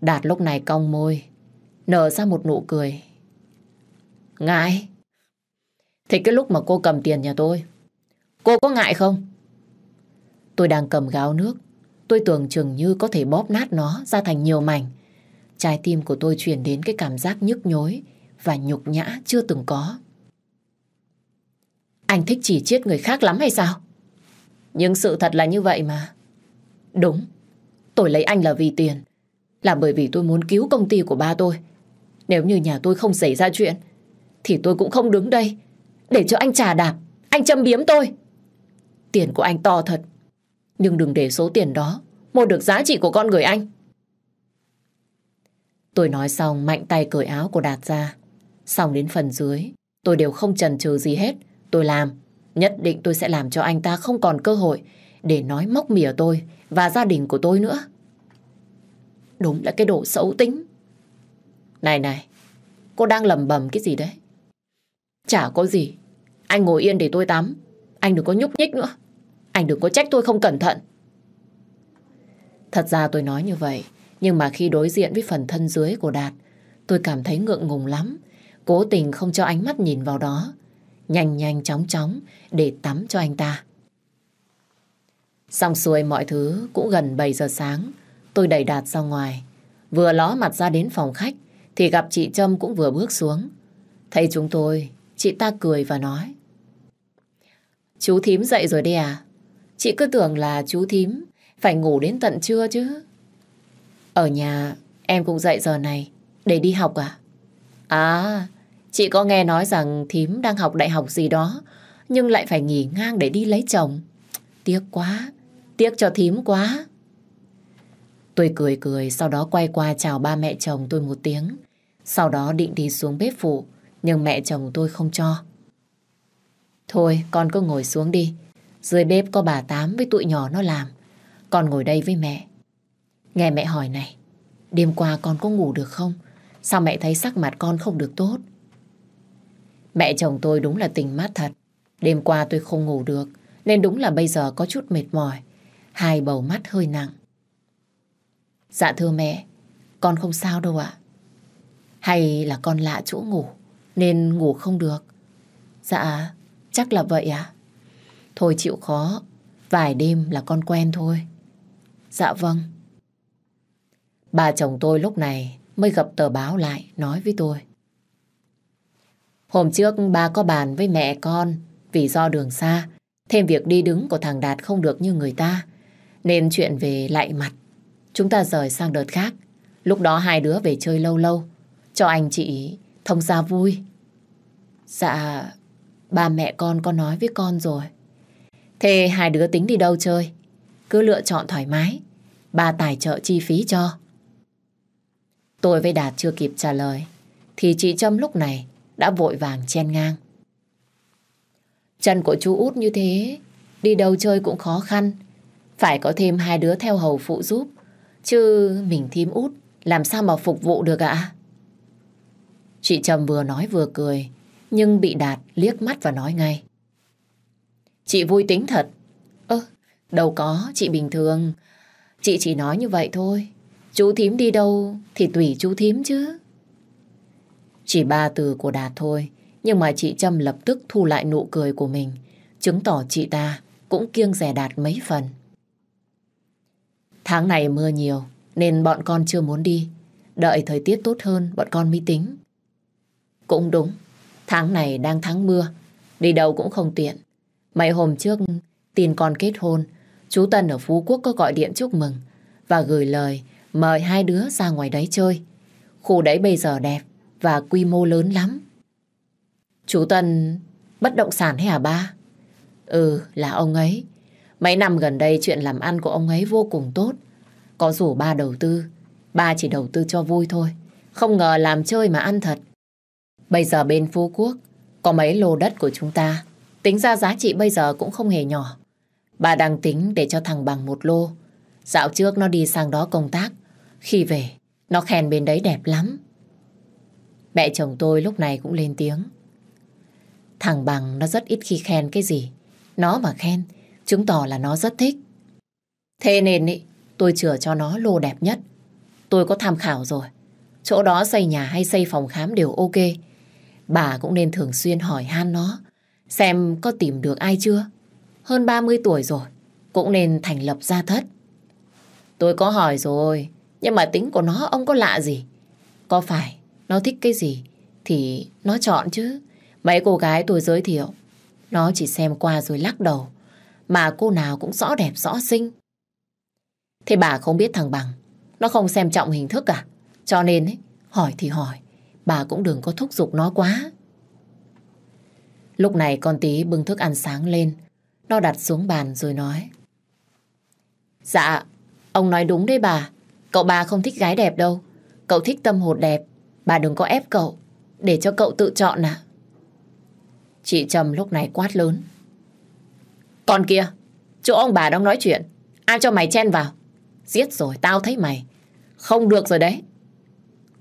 Đạt lúc này cong môi, nở ra một nụ cười. Ngại? thì cái lúc mà cô cầm tiền nhà tôi, cô có ngại không? Tôi đang cầm gáo nước, tôi tưởng chừng như có thể bóp nát nó ra thành nhiều mảnh. Trái tim của tôi chuyển đến cái cảm giác nhức nhối và nhục nhã chưa từng có. Anh thích chỉ chiết người khác lắm hay sao? Nhưng sự thật là như vậy mà. Đúng, tôi lấy anh là vì tiền. Là bởi vì tôi muốn cứu công ty của ba tôi. Nếu như nhà tôi không xảy ra chuyện, thì tôi cũng không đứng đây để cho anh trà đạp, anh châm biếm tôi. Tiền của anh to thật, nhưng đừng để số tiền đó mua được giá trị của con người anh. Tôi nói xong mạnh tay cởi áo của Đạt ra. Xong đến phần dưới, tôi đều không chần chừ gì hết. Tôi làm, nhất định tôi sẽ làm cho anh ta không còn cơ hội để nói móc mỉa tôi và gia đình của tôi nữa. Đúng là cái độ xấu tính. Này này, cô đang lầm bầm cái gì đấy? Chả có gì. Anh ngồi yên để tôi tắm. Anh đừng có nhúc nhích nữa. Anh đừng có trách tôi không cẩn thận. Thật ra tôi nói như vậy, nhưng mà khi đối diện với phần thân dưới của Đạt, tôi cảm thấy ngượng ngùng lắm. Cố tình không cho ánh mắt nhìn vào đó. Nhanh nhanh chóng chóng để tắm cho anh ta. Xong xuôi mọi thứ cũng gần 7 giờ sáng. Tôi đẩy Đạt ra ngoài. Vừa ló mặt ra đến phòng khách thì gặp chị Trâm cũng vừa bước xuống. Thấy chúng tôi, chị ta cười và nói. Chú thím dậy rồi đi à? Chị cứ tưởng là chú thím phải ngủ đến tận trưa chứ. Ở nhà em cũng dậy giờ này để đi học à? À, chị có nghe nói rằng thím đang học đại học gì đó nhưng lại phải nghỉ ngang để đi lấy chồng. Tiếc quá, tiếc cho thím quá. Tôi cười cười sau đó quay qua chào ba mẹ chồng tôi một tiếng. Sau đó định đi xuống bếp phụ nhưng mẹ chồng tôi không cho. Thôi con cứ ngồi xuống đi. Dưới bếp có bà Tám với tụi nhỏ nó làm. Con ngồi đây với mẹ. Nghe mẹ hỏi này. Đêm qua con có ngủ được không? Sao mẹ thấy sắc mặt con không được tốt? Mẹ chồng tôi đúng là tình mát thật. Đêm qua tôi không ngủ được. Nên đúng là bây giờ có chút mệt mỏi. Hai bầu mắt hơi nặng. Dạ thưa mẹ, con không sao đâu ạ. Hay là con lạ chỗ ngủ, nên ngủ không được? Dạ, chắc là vậy ạ. Thôi chịu khó, vài đêm là con quen thôi. Dạ vâng. Bà chồng tôi lúc này mới gặp tờ báo lại nói với tôi. Hôm trước ba có bàn với mẹ con vì do đường xa, thêm việc đi đứng của thằng Đạt không được như người ta, nên chuyện về lại mặt. Chúng ta rời sang đợt khác. Lúc đó hai đứa về chơi lâu lâu, cho anh chị thông gia vui. Dạ, ba mẹ con có nói với con rồi. Thế hai đứa tính đi đâu chơi? Cứ lựa chọn thoải mái. Ba tài trợ chi phí cho. Tôi với Đạt chưa kịp trả lời. Thì chị Trâm lúc này đã vội vàng chen ngang. Chân của chú út như thế, đi đâu chơi cũng khó khăn. Phải có thêm hai đứa theo hầu phụ giúp. Chứ mình thím út, làm sao mà phục vụ được ạ? Chị Trâm vừa nói vừa cười, nhưng bị Đạt liếc mắt và nói ngay. Chị vui tính thật. Ơ, đâu có, chị bình thường. Chị chỉ nói như vậy thôi. Chú thím đi đâu thì tùy chú thím chứ. Chỉ ba từ của Đạt thôi, Nhưng mà chị Trâm lập tức thu lại nụ cười của mình, chứng tỏ chị ta cũng kiêng rẻ đạt mấy phần. Tháng này mưa nhiều, nên bọn con chưa muốn đi. Đợi thời tiết tốt hơn, bọn con mới tính. Cũng đúng, tháng này đang tháng mưa, đi đâu cũng không tiện. Mấy hôm trước, tin con kết hôn, chú Tân ở Phú Quốc có gọi điện chúc mừng và gửi lời mời hai đứa ra ngoài đấy chơi. Khu đấy bây giờ đẹp và quy mô lớn lắm. Chú Tân bất động sản hay hả ba? Ừ, là ông ấy. Mấy năm gần đây chuyện làm ăn của ông ấy vô cùng tốt. Có rủ ba đầu tư, ba chỉ đầu tư cho vui thôi. Không ngờ làm chơi mà ăn thật. Bây giờ bên Phú Quốc có mấy lô đất của chúng ta. Tính ra giá trị bây giờ cũng không hề nhỏ. Bà đang tính để cho thằng bằng một lô. Dạo trước nó đi sang đó công tác. Khi về, nó khen bên đấy đẹp lắm. Mẹ chồng tôi lúc này cũng lên tiếng. Thằng bằng nó rất ít khi khen cái gì. Nó mà khen, chứng tỏ là nó rất thích. Thế nên ý, tôi chừa cho nó lô đẹp nhất. Tôi có tham khảo rồi. Chỗ đó xây nhà hay xây phòng khám đều ok. Bà cũng nên thường xuyên hỏi han nó. Xem có tìm được ai chưa. Hơn 30 tuổi rồi. Cũng nên thành lập gia thất. Tôi có hỏi rồi. Nhưng mà tính của nó ông có lạ gì. Có phải nó thích cái gì thì nó chọn chứ. Mấy cô gái tôi giới thiệu. Nó chỉ xem qua rồi lắc đầu. Mà cô nào cũng rõ đẹp rõ xinh. Thế bà không biết thằng Bằng. Nó không xem trọng hình thức à? Cho nên ấy, hỏi thì hỏi. Bà cũng đừng có thúc giục nó quá. Lúc này con tí bưng thức ăn sáng lên. Nó đặt xuống bàn rồi nói. Dạ, ông nói đúng đấy bà. Cậu bà không thích gái đẹp đâu. Cậu thích tâm hồn đẹp. Bà đừng có ép cậu. Để cho cậu tự chọn à. Chị Trầm lúc này quát lớn. Con kia, chỗ ông bà đang nói chuyện. Ai cho mày chen vào? Giết rồi, tao thấy mày. Không được rồi đấy.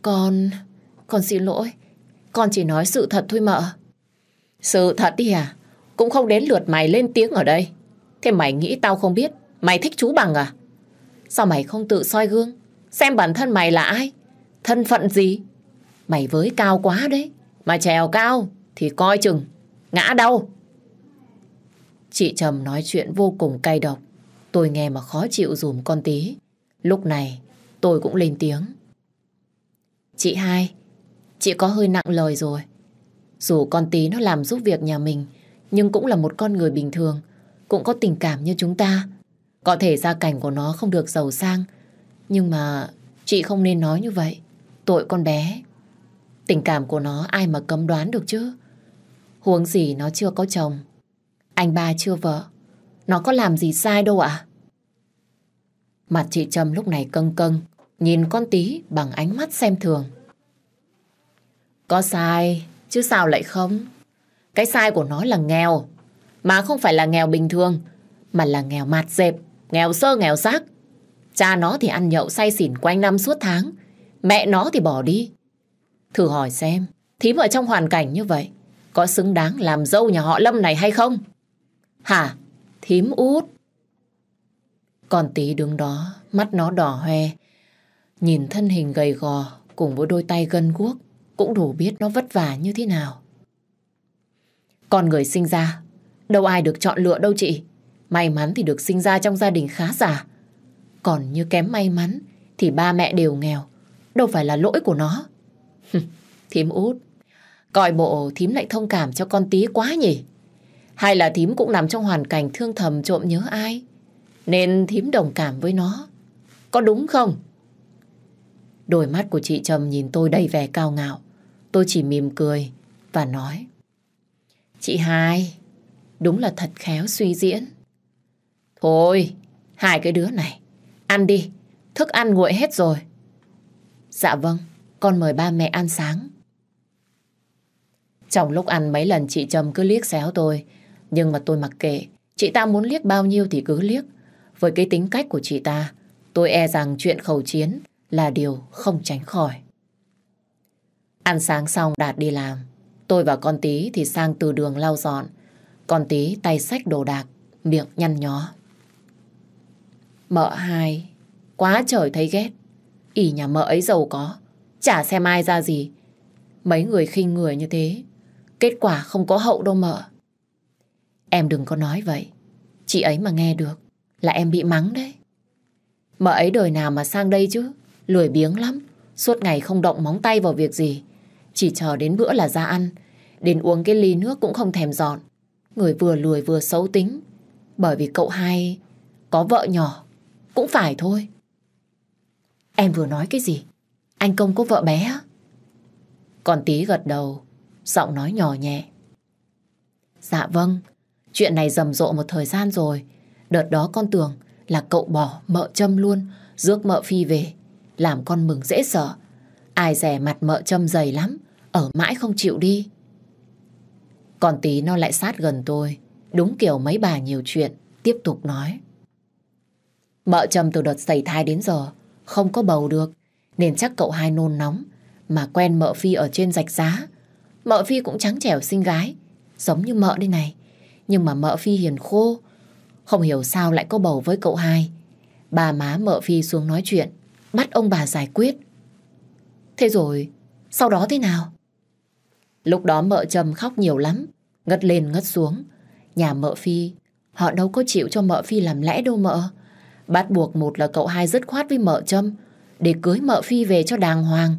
Con... Con xin lỗi. Con chỉ nói sự thật thôi mợ. Sự thật đi à? Cũng không đến lượt mày lên tiếng ở đây. Thế mày nghĩ tao không biết mày thích chú bằng à? Sao mày không tự soi gương? Xem bản thân mày là ai? Thân phận gì? Mày với cao quá đấy. Mà trèo cao thì coi chừng. Ngã đâu? Chị Trầm nói chuyện vô cùng cay độc. Tôi nghe mà khó chịu dùm con tí. Lúc này tôi cũng lên tiếng. Chị hai, chị có hơi nặng lời rồi. Dù con tí nó làm giúp việc nhà mình, nhưng cũng là một con người bình thường, cũng có tình cảm như chúng ta. Có thể gia cảnh của nó không được giàu sang, nhưng mà chị không nên nói như vậy. Tội con bé. Tình cảm của nó ai mà cấm đoán được chứ. Huống gì nó chưa có chồng. Anh ba chưa vợ. Nó có làm gì sai đâu ạ. Mặt chị Trâm lúc này căng căng, nhìn con tí bằng ánh mắt xem thường. Có sai, chứ sao lại không? Cái sai của nó là nghèo, mà không phải là nghèo bình thường, mà là nghèo mạt dẹp, nghèo sơ nghèo rác Cha nó thì ăn nhậu say xỉn quanh năm suốt tháng, mẹ nó thì bỏ đi. Thử hỏi xem, thím ở trong hoàn cảnh như vậy, có xứng đáng làm dâu nhà họ Lâm này hay không? Hả? Thím út. Còn tí đứng đó, mắt nó đỏ hoe. Nhìn thân hình gầy gò cùng với đôi tay gân guốc cũng đủ biết nó vất vả như thế nào. Con người sinh ra, đâu ai được chọn lựa đâu chị. May mắn thì được sinh ra trong gia đình khá giả. Còn như kém may mắn thì ba mẹ đều nghèo. Đâu phải là lỗi của nó. thím út, coi bộ thím lại thông cảm cho con tí quá nhỉ. Hay là thím cũng nằm trong hoàn cảnh thương thầm trộm nhớ ai? Nên thím đồng cảm với nó. Có đúng không? Đôi mắt của chị Trầm nhìn tôi đầy vẻ cao ngạo. Tôi chỉ mỉm cười và nói. Chị hai, đúng là thật khéo suy diễn. Thôi, hai cái đứa này, ăn đi, thức ăn nguội hết rồi. Dạ vâng, con mời ba mẹ ăn sáng. Trong lúc ăn mấy lần chị Trầm cứ liếc xéo tôi, nhưng mà tôi mặc kệ, chị ta muốn liếc bao nhiêu thì cứ liếc. Với cái tính cách của chị ta, tôi e rằng chuyện khẩu chiến là điều không tránh khỏi. Ăn sáng xong Đạt đi làm. Tôi và con tí thì sang từ đường lau dọn. Con tí tay sách đồ đạc, miệng nhăn nhó. Mợ hai, quá trời thấy ghét. ỉ nhà mợ ấy giàu có, chả xem ai ra gì. Mấy người khinh người như thế, Kết quả không có hậu đâu mợ. Em đừng có nói vậy. Chị ấy mà nghe được là em bị mắng đấy. Mợ ấy đời nào mà sang đây chứ. Lười biếng lắm. Suốt ngày không động móng tay vào việc gì. Chỉ chờ đến bữa là ra ăn. Đến uống cái ly nước cũng không thèm dọn. Người vừa lười vừa xấu tính. Bởi vì cậu hai có vợ nhỏ. Cũng phải thôi. Em vừa nói cái gì? Anh Công có vợ bé á? Còn tí gật đầu, giọng nói nhỏ nhẹ. Dạ vâng, chuyện này rầm rộ một thời gian rồi. Đợt đó con tưởng là cậu bỏ mợ châm luôn, rước mợ phi về. Làm con mừng dễ sợ. Ai rẻ mặt mợ châm dày lắm, ở mãi không chịu đi. Còn tí nó lại sát gần tôi, đúng kiểu mấy bà nhiều chuyện, tiếp tục nói. Mợ châm từ đợt xảy thai đến giờ, không có bầu được, nên chắc cậu hai nôn nóng, mà quen mợ Phi ở trên rạch giá. Mợ Phi cũng trắng trẻo xinh gái, giống như mợ đây này. Nhưng mà mợ Phi hiền khô, không hiểu sao lại có bầu với cậu hai. Bà má mợ Phi xuống nói chuyện, bắt ông bà giải quyết. Thế rồi, sau đó thế nào? Lúc đó mợ Trầm khóc nhiều lắm, ngất lên ngất xuống. Nhà mợ Phi, họ đâu có chịu cho mợ Phi làm lẽ đâu mợ. Bắt buộc một là cậu hai dứt khoát với mợ Trâm để cưới mợ Phi về cho đàng hoàng.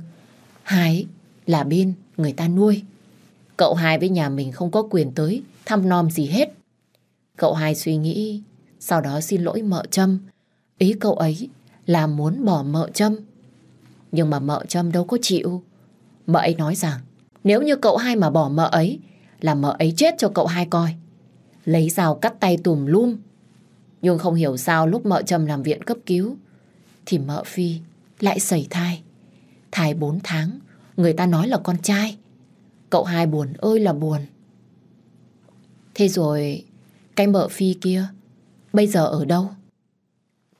Hai là bên người ta nuôi. Cậu hai với nhà mình không có quyền tới thăm nom gì hết. Cậu hai suy nghĩ, sau đó xin lỗi mợ Trâm. Ý cậu ấy là muốn bỏ mợ châm. Nhưng mà mợ châm đâu có chịu. Mợ ấy nói rằng nếu như cậu hai mà bỏ mợ ấy là mợ ấy chết cho cậu hai coi. Lấy dao cắt tay tùm lum. Nhưng không hiểu sao lúc mợ châm làm viện cấp cứu thì mợ Phi lại xảy thai. Thai 4 tháng, người ta nói là con trai. Cậu hai buồn ơi là buồn. Thế rồi, cái mợ Phi kia, bây giờ ở đâu?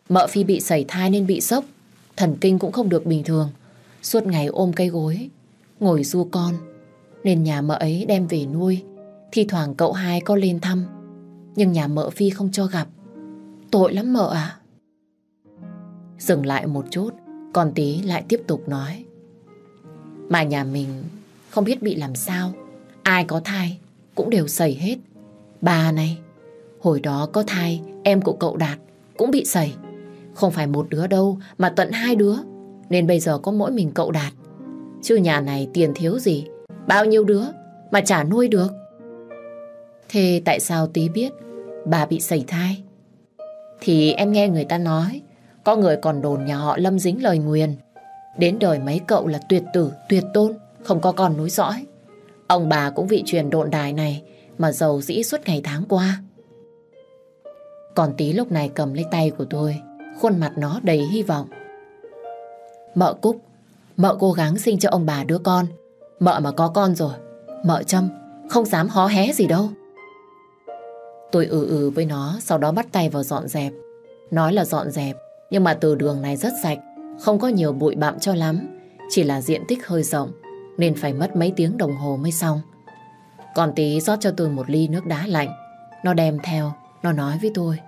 Mợ Phi bị sẩy thai nên bị sốc, thần kinh cũng không được bình thường. Suốt ngày ôm cây gối, ngồi du con, nên nhà mợ ấy đem về nuôi. Thì thoảng cậu hai có lên thăm, nhưng nhà mợ Phi không cho gặp. Tội lắm mợ à. Dừng lại một chút, còn tí lại tiếp tục nói. Mà nhà mình không biết bị làm sao. Ai có thai cũng đều sẩy hết. Bà này, hồi đó có thai em của cậu Đạt cũng bị sẩy. Không phải một đứa đâu mà tận hai đứa. Nên bây giờ có mỗi mình cậu Đạt. Chứ nhà này tiền thiếu gì. Bao nhiêu đứa mà chả nuôi được. Thế tại sao tí biết bà bị sẩy thai? Thì em nghe người ta nói có người còn đồn nhà họ Lâm dính lời nguyền. Đến đời mấy cậu là tuyệt tử, tuyệt tôn, không có con nối dõi. Ông bà cũng vị truyền đồn đài này mà giàu dĩ suốt ngày tháng qua. Còn tí lúc này cầm lấy tay của tôi, khuôn mặt nó đầy hy vọng. Mợ Cúc, mợ cố gắng sinh cho ông bà đứa con. Mợ mà có con rồi, mợ châm, không dám hó hé gì đâu. Tôi ừ ừ với nó, sau đó bắt tay vào dọn dẹp. Nói là dọn dẹp, nhưng mà từ đường này rất sạch, không có nhiều bụi bặm cho lắm, chỉ là diện tích hơi rộng, nên phải mất mấy tiếng đồng hồ mới xong. Còn tí rót cho tôi một ly nước đá lạnh, nó đem theo, nó nói với tôi.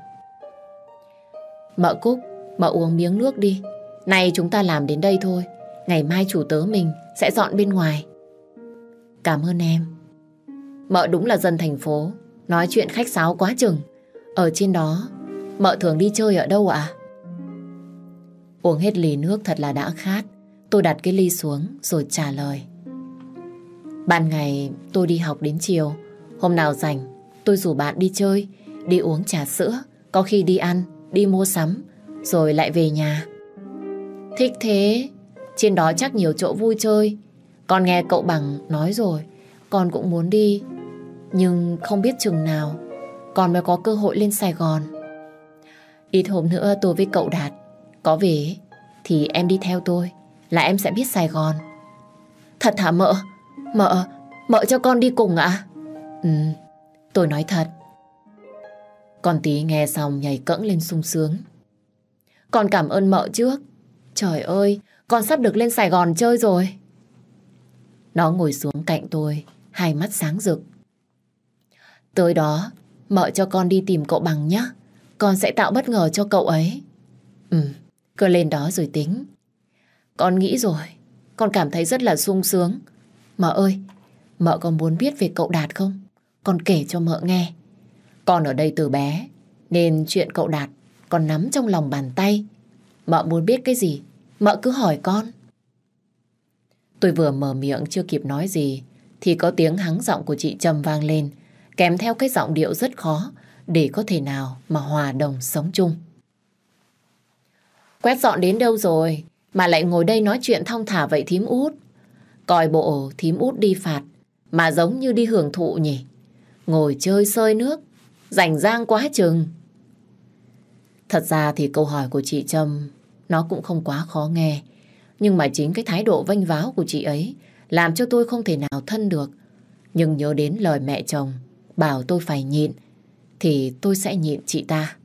Mợ Cúc, mợ uống miếng nước đi, nay chúng ta làm đến đây thôi, ngày mai chủ tớ mình sẽ dọn bên ngoài. Cảm ơn em. Mợ đúng là dân thành phố, nói chuyện khách sáo quá chừng. Ở trên đó, mợ thường đi chơi ở đâu ạ? Uống hết ly nước thật là đã khát. Tôi đặt cái ly xuống rồi trả lời. Ban ngày tôi đi học đến chiều. Hôm nào rảnh tôi rủ bạn đi chơi, đi uống trà sữa, có khi đi ăn, đi mua sắm, rồi lại về nhà. Thích thế, trên đó chắc nhiều chỗ vui chơi. Con nghe cậu Bằng nói rồi, con cũng muốn đi. Nhưng không biết chừng nào, con mới có cơ hội lên Sài Gòn. Ít hôm nữa tôi với cậu Đạt có về thì em đi theo tôi là em sẽ biết Sài Gòn. Thật hả mợ? Mợ, mợ cho con đi cùng ạ? Ừ, tôi nói thật. Con tí nghe xong nhảy cẫng lên sung sướng. Con cảm ơn mợ trước. Trời ơi, con sắp được lên Sài Gòn chơi rồi. Nó ngồi xuống cạnh tôi, hai mắt sáng rực. Tới đó, mợ cho con đi tìm cậu bằng nhé. Con sẽ tạo bất ngờ cho cậu ấy. Ừ, cứ lên đó rồi tính. Con nghĩ rồi, con cảm thấy rất là sung sướng. mợ ơi, Mợ có muốn biết về cậu Đạt không? Con kể cho mợ nghe. Con ở đây từ bé, nên chuyện cậu Đạt còn nắm trong lòng bàn tay. Mợ muốn biết cái gì, mợ cứ hỏi con. Tôi vừa mở miệng chưa kịp nói gì, thì có tiếng hắng giọng của chị Trâm vang lên, kèm theo cái giọng điệu rất khó để có thể nào mà hòa đồng sống chung. Quét dọn đến đâu rồi, mà lại ngồi đây nói chuyện thong thả vậy thím út. Coi bộ thím út đi phạt, mà giống như đi hưởng thụ nhỉ. Ngồi chơi sơi nước, rảnh rang quá chừng. Thật ra thì câu hỏi của chị Trâm nó cũng không quá khó nghe. Nhưng mà chính cái thái độ vênh váo của chị ấy làm cho tôi không thể nào thân được. Nhưng nhớ đến lời mẹ chồng bảo tôi phải nhịn thì tôi sẽ nhịn chị ta.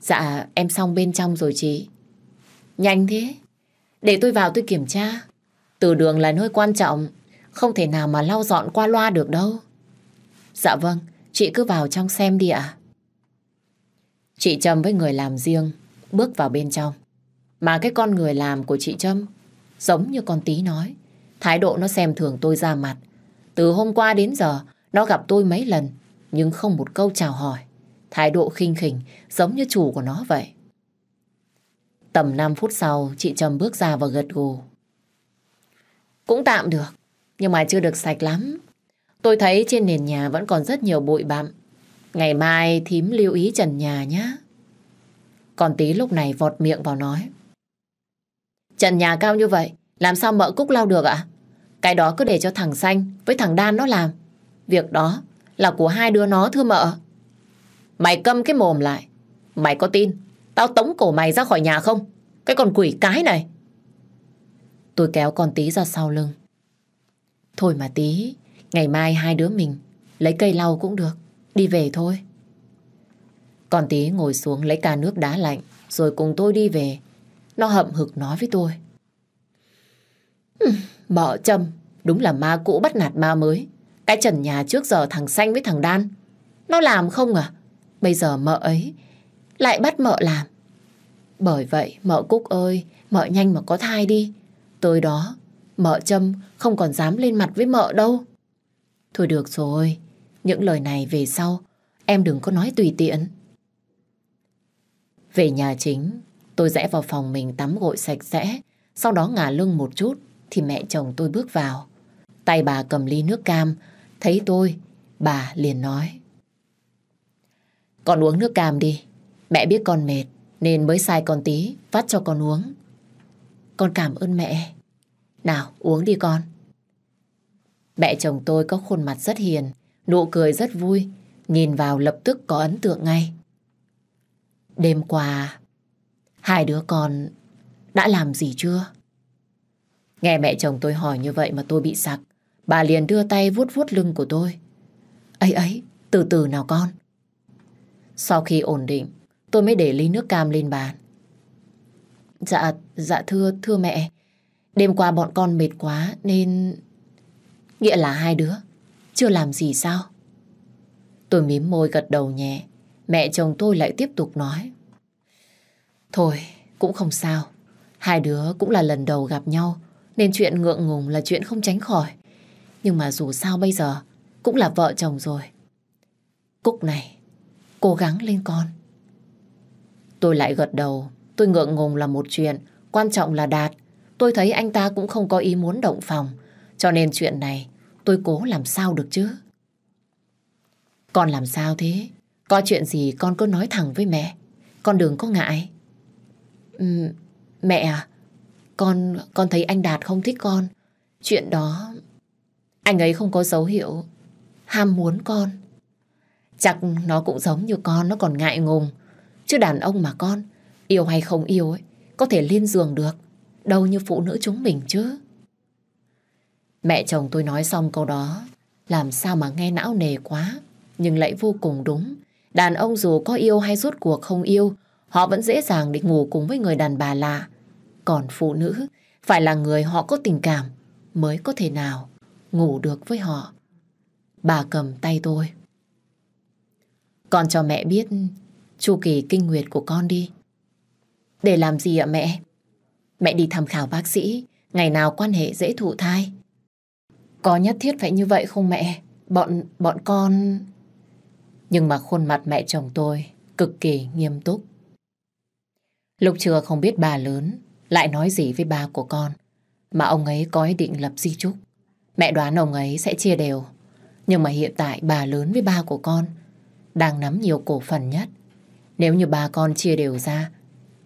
Dạ em xong bên trong rồi chị. Nhanh thế. Để tôi vào tôi kiểm tra. Từ đường là nơi quan trọng không thể nào mà lau dọn qua loa được đâu. Dạ vâng, chị cứ vào trong xem đi ạ. Chị Trâm với người làm riêng bước vào bên trong. Mà cái con người làm của chị Trâm giống như con tí nói. Thái độ nó xem thường tôi ra mặt. Từ hôm qua đến giờ, nó gặp tôi mấy lần, nhưng không một câu chào hỏi. Thái độ khinh khỉnh, giống như chủ của nó vậy. Tầm 5 phút sau, chị Trâm bước ra và gật gù. Cũng tạm được, nhưng mà chưa được sạch lắm. Tôi thấy trên nền nhà vẫn còn rất nhiều bụi bặm. Ngày mai thím lưu ý trần nhà nhé. Còn tí lúc này vọt miệng vào nói. Trần nhà cao như vậy, làm sao mợ Cúc lau được ạ? Cái đó cứ để cho thằng Xanh với thằng Đan nó làm. Việc đó là của hai đứa nó thưa mợ. Mày câm cái mồm lại. Mày có tin tao tống cổ mày ra khỏi nhà không? Cái con quỷ cái này. Tôi kéo con tí ra sau lưng. Thôi mà tí, ngày mai hai đứa mình lấy cây lau cũng được. Đi về thôi. Còn tí ngồi xuống lấy ca nước đá lạnh rồi cùng tôi đi về. Nó hậm hực nói với tôi. Mợ châm, đúng là ma cũ bắt nạt ma mới. Cái trần nhà trước giờ thằng Xanh với thằng Đan. Nó làm không à? Bây giờ mợ ấy lại bắt mợ làm. Bởi vậy, mợ Cúc ơi, mợ nhanh mà có thai đi. Tới đó, mợ châm không còn dám lên mặt với mợ đâu. Thôi được rồi, những lời này về sau, em đừng có nói tùy tiện. Về nhà chính, tôi rẽ vào phòng mình tắm gội sạch sẽ, sau đó ngả lưng một chút thì mẹ chồng tôi bước vào. Tay bà cầm ly nước cam, thấy tôi, bà liền nói. Con uống nước cam đi, mẹ biết con mệt nên mới sai con tí vắt cho con uống. Con cảm ơn mẹ. Nào uống đi con. Mẹ chồng tôi có khuôn mặt rất hiền, nụ cười rất vui, nhìn vào lập tức có ấn tượng ngay. Đêm qua, hai đứa con đã làm gì chưa? Nghe mẹ chồng tôi hỏi như vậy mà tôi bị sặc. Bà liền đưa tay vuốt vuốt lưng của tôi. ấy ấy, từ từ nào con. Sau khi ổn định, tôi mới để ly nước cam lên bàn. Dạ, dạ thưa, thưa mẹ. Đêm qua bọn con mệt quá nên... Nghĩa là hai đứa, chưa làm gì sao? Tôi mím môi gật đầu nhẹ. Mẹ chồng tôi lại tiếp tục nói. Thôi, cũng không sao. Hai đứa cũng là lần đầu gặp nhau, nên chuyện ngượng ngùng là chuyện không tránh khỏi. Nhưng mà dù sao bây giờ, cũng là vợ chồng rồi. Cúc này, cố gắng lên con. Tôi lại gật đầu, tôi ngượng ngùng là một chuyện, quan trọng là Đạt. Tôi thấy anh ta cũng không có ý muốn động phòng, cho nên chuyện này tôi cố làm sao được chứ. Con làm sao thế? Có chuyện gì con cứ nói thẳng với mẹ. Con đừng có ngại. Uhm, mẹ à, con con thấy anh Đạt không thích con. Chuyện đó anh ấy không có dấu hiệu ham muốn con. Chắc nó cũng giống như con, nó còn ngại ngùng. Chứ đàn ông mà con, yêu hay không yêu ấy, có thể lên giường được. Đâu như phụ nữ chúng mình chứ. Mẹ chồng tôi nói xong câu đó, làm sao mà nghe não nề quá, nhưng lại vô cùng đúng. Đàn ông dù có yêu hay rút cuộc không yêu, họ vẫn dễ dàng để ngủ cùng với người đàn bà lạ. Còn phụ nữ, phải là người họ có tình cảm mới có thể nào ngủ được với họ. Bà cầm tay tôi. Con cho mẹ biết chu kỳ kinh nguyệt của con đi. Để làm gì ạ mẹ? Mẹ đi tham khảo bác sĩ, ngày nào quan hệ dễ thụ thai. Có nhất thiết phải như vậy không mẹ? Bọn, bọn con... Nhưng mà khuôn mặt mẹ chồng tôi cực kỳ nghiêm túc. Lúc trưa không biết bà lớn lại nói gì với ba của con. Mà ông ấy có ý định lập di chúc. Mẹ đoán ông ấy sẽ chia đều. Nhưng mà hiện tại bà lớn với ba của con đang nắm nhiều cổ phần nhất. Nếu như ba con chia đều ra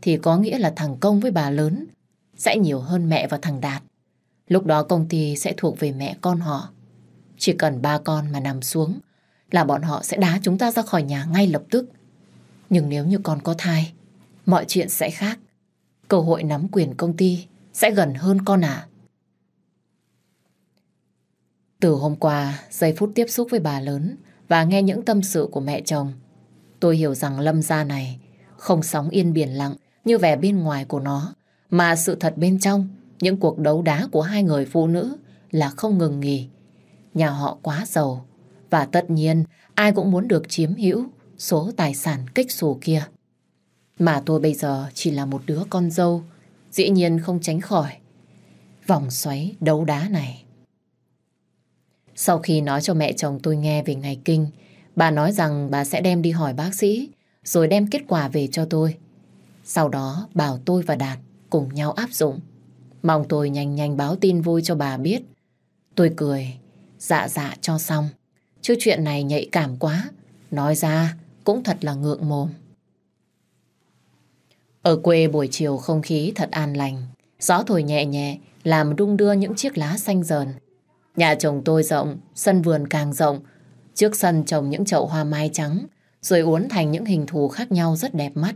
thì có nghĩa là thằng Công với bà lớn sẽ nhiều hơn mẹ và thằng Đạt. Lúc đó công ty sẽ thuộc về mẹ con họ. Chỉ cần ba con mà nằm xuống là bọn họ sẽ đá chúng ta ra khỏi nhà ngay lập tức. Nhưng nếu như con có thai, mọi chuyện sẽ khác. Cơ hội nắm quyền công ty sẽ gần hơn con à. Từ hôm qua, giây phút tiếp xúc với bà lớn và nghe những tâm sự của mẹ chồng, tôi hiểu rằng Lâm gia này không sóng yên biển lặng như vẻ bên ngoài của nó, mà sự thật bên trong, những cuộc đấu đá của hai người phụ nữ là không ngừng nghỉ. Nhà họ quá giàu, và tất nhiên ai cũng muốn được chiếm hữu số tài sản kích xù kia. Mà tôi bây giờ chỉ là một đứa con dâu, dĩ nhiên không tránh khỏi vòng xoáy đấu đá này. Sau khi nói cho mẹ chồng tôi nghe về ngày kinh, bà nói rằng bà sẽ đem đi hỏi bác sĩ, rồi đem kết quả về cho tôi. Sau đó bảo tôi và Đạt cùng nhau áp dụng. Mong tôi nhanh nhanh báo tin vui cho bà biết. Tôi cười, dạ dạ cho xong. Chứ chuyện này nhạy cảm quá, nói ra cũng thật là ngượng mồm. Ở quê buổi chiều không khí thật an lành, gió thổi nhẹ nhẹ làm đung đưa những chiếc lá xanh dờn. Nhà chồng tôi rộng, sân vườn càng rộng, trước sân trồng những chậu hoa mai trắng, rồi uốn thành những hình thù khác nhau rất đẹp mắt.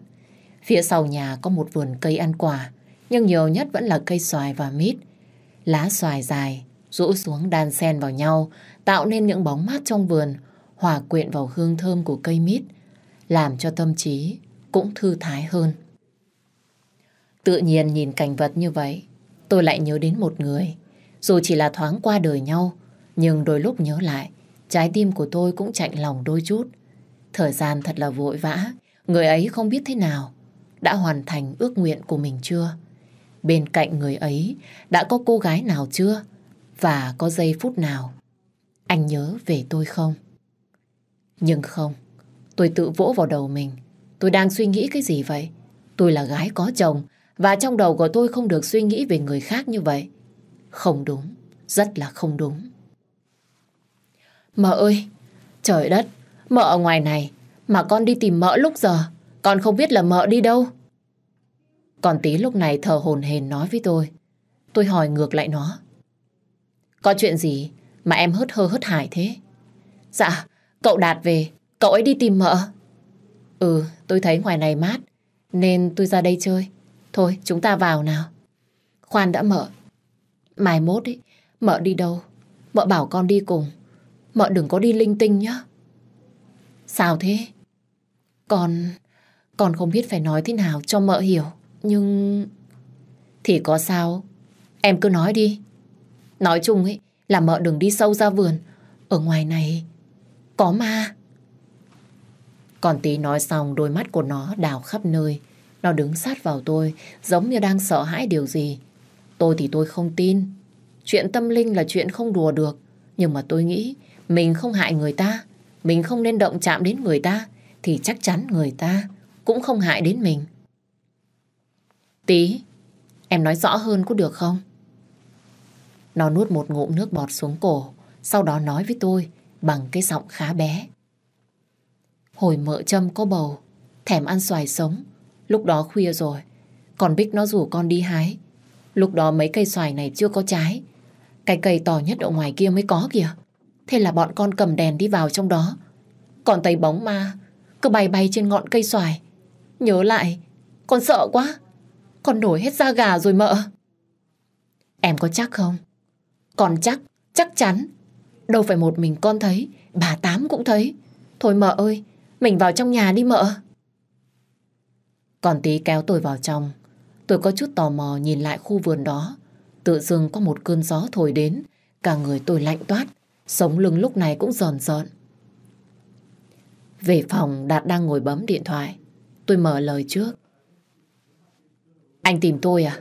Phía sau nhà có một vườn cây ăn quả, nhưng nhiều nhất vẫn là cây xoài và mít. Lá xoài dài, rũ xuống đan xen vào nhau, tạo nên những bóng mát trong vườn, hòa quyện vào hương thơm của cây mít, làm cho tâm trí cũng thư thái hơn. Tự nhiên nhìn cảnh vật như vậy, tôi lại nhớ đến một người. Dù chỉ là thoáng qua đời nhau, nhưng đôi lúc nhớ lại, trái tim của tôi cũng chạnh lòng đôi chút. Thời gian thật là vội vã, người ấy không biết thế nào, đã hoàn thành ước nguyện của mình chưa? Bên cạnh người ấy đã có cô gái nào chưa? Và có giây phút nào anh nhớ về tôi không? Nhưng không, tôi tự vỗ vào đầu mình. Tôi đang suy nghĩ cái gì vậy? Tôi là gái có chồng và trong đầu của tôi không được suy nghĩ về người khác như vậy. Không đúng, rất là không đúng. Mợ ơi, trời đất, mợ ở ngoài này mà con đi tìm mợ lúc giờ. Con không biết là mợ đi đâu. Còn tí lúc này thở hồn hền nói với tôi. Tôi hỏi ngược lại nó. Có chuyện gì mà em hớt hơ hớt hải thế? Dạ, cậu Đạt về, cậu ấy đi tìm mợ. Ừ, tôi thấy ngoài này mát, nên tôi ra đây chơi. Thôi, chúng ta vào nào. Khoan đã mợ. Mai mốt ấy, mợ đi đâu? Mợ bảo con đi cùng. Mợ đừng có đi linh tinh nhá. Sao thế? Con... Con không biết phải nói thế nào cho mợ hiểu. Nhưng... Thì có sao? Em cứ nói đi. Nói chung ấy, là mợ đừng đi sâu ra vườn. Ở ngoài này có ma. Còn tí nói xong, đôi mắt của nó đào khắp nơi. Nó đứng sát vào tôi, giống như đang sợ hãi điều gì. Tôi thì tôi không tin. Chuyện tâm linh là chuyện không đùa được. Nhưng mà tôi nghĩ, mình không hại người ta. Mình không nên động chạm đến người ta. Thì chắc chắn người ta cũng không hại đến mình. Tí, em nói rõ hơn có được không? Nó nuốt một ngụm nước bọt xuống cổ, sau đó nói với tôi bằng cái giọng khá bé. Hồi mợ châm có bầu, thèm ăn xoài sống. Lúc đó khuya rồi, còn Bích nó rủ con đi hái. Lúc đó mấy cây xoài này chưa có trái. Cái cây to nhất ở ngoài kia mới có kìa. Thế là bọn con cầm đèn đi vào trong đó. Còn thấy bóng ma cứ bay bay trên ngọn cây xoài. Nhớ lại, con sợ quá. Con nổi hết da gà rồi mợ. Em có chắc không? Còn chắc, chắc chắn. Đâu phải một mình con thấy, bà Tám cũng thấy. Thôi mợ ơi, mình vào trong nhà đi mợ. Còn tí kéo tôi vào trong. Tôi có chút tò mò nhìn lại khu vườn đó. Tự dưng có một cơn gió thổi đến. Cả người tôi lạnh toát. Sống lưng lúc này cũng giòn giòn. Về phòng Đạt đang ngồi bấm điện thoại. Tôi mở lời trước. Anh tìm tôi à?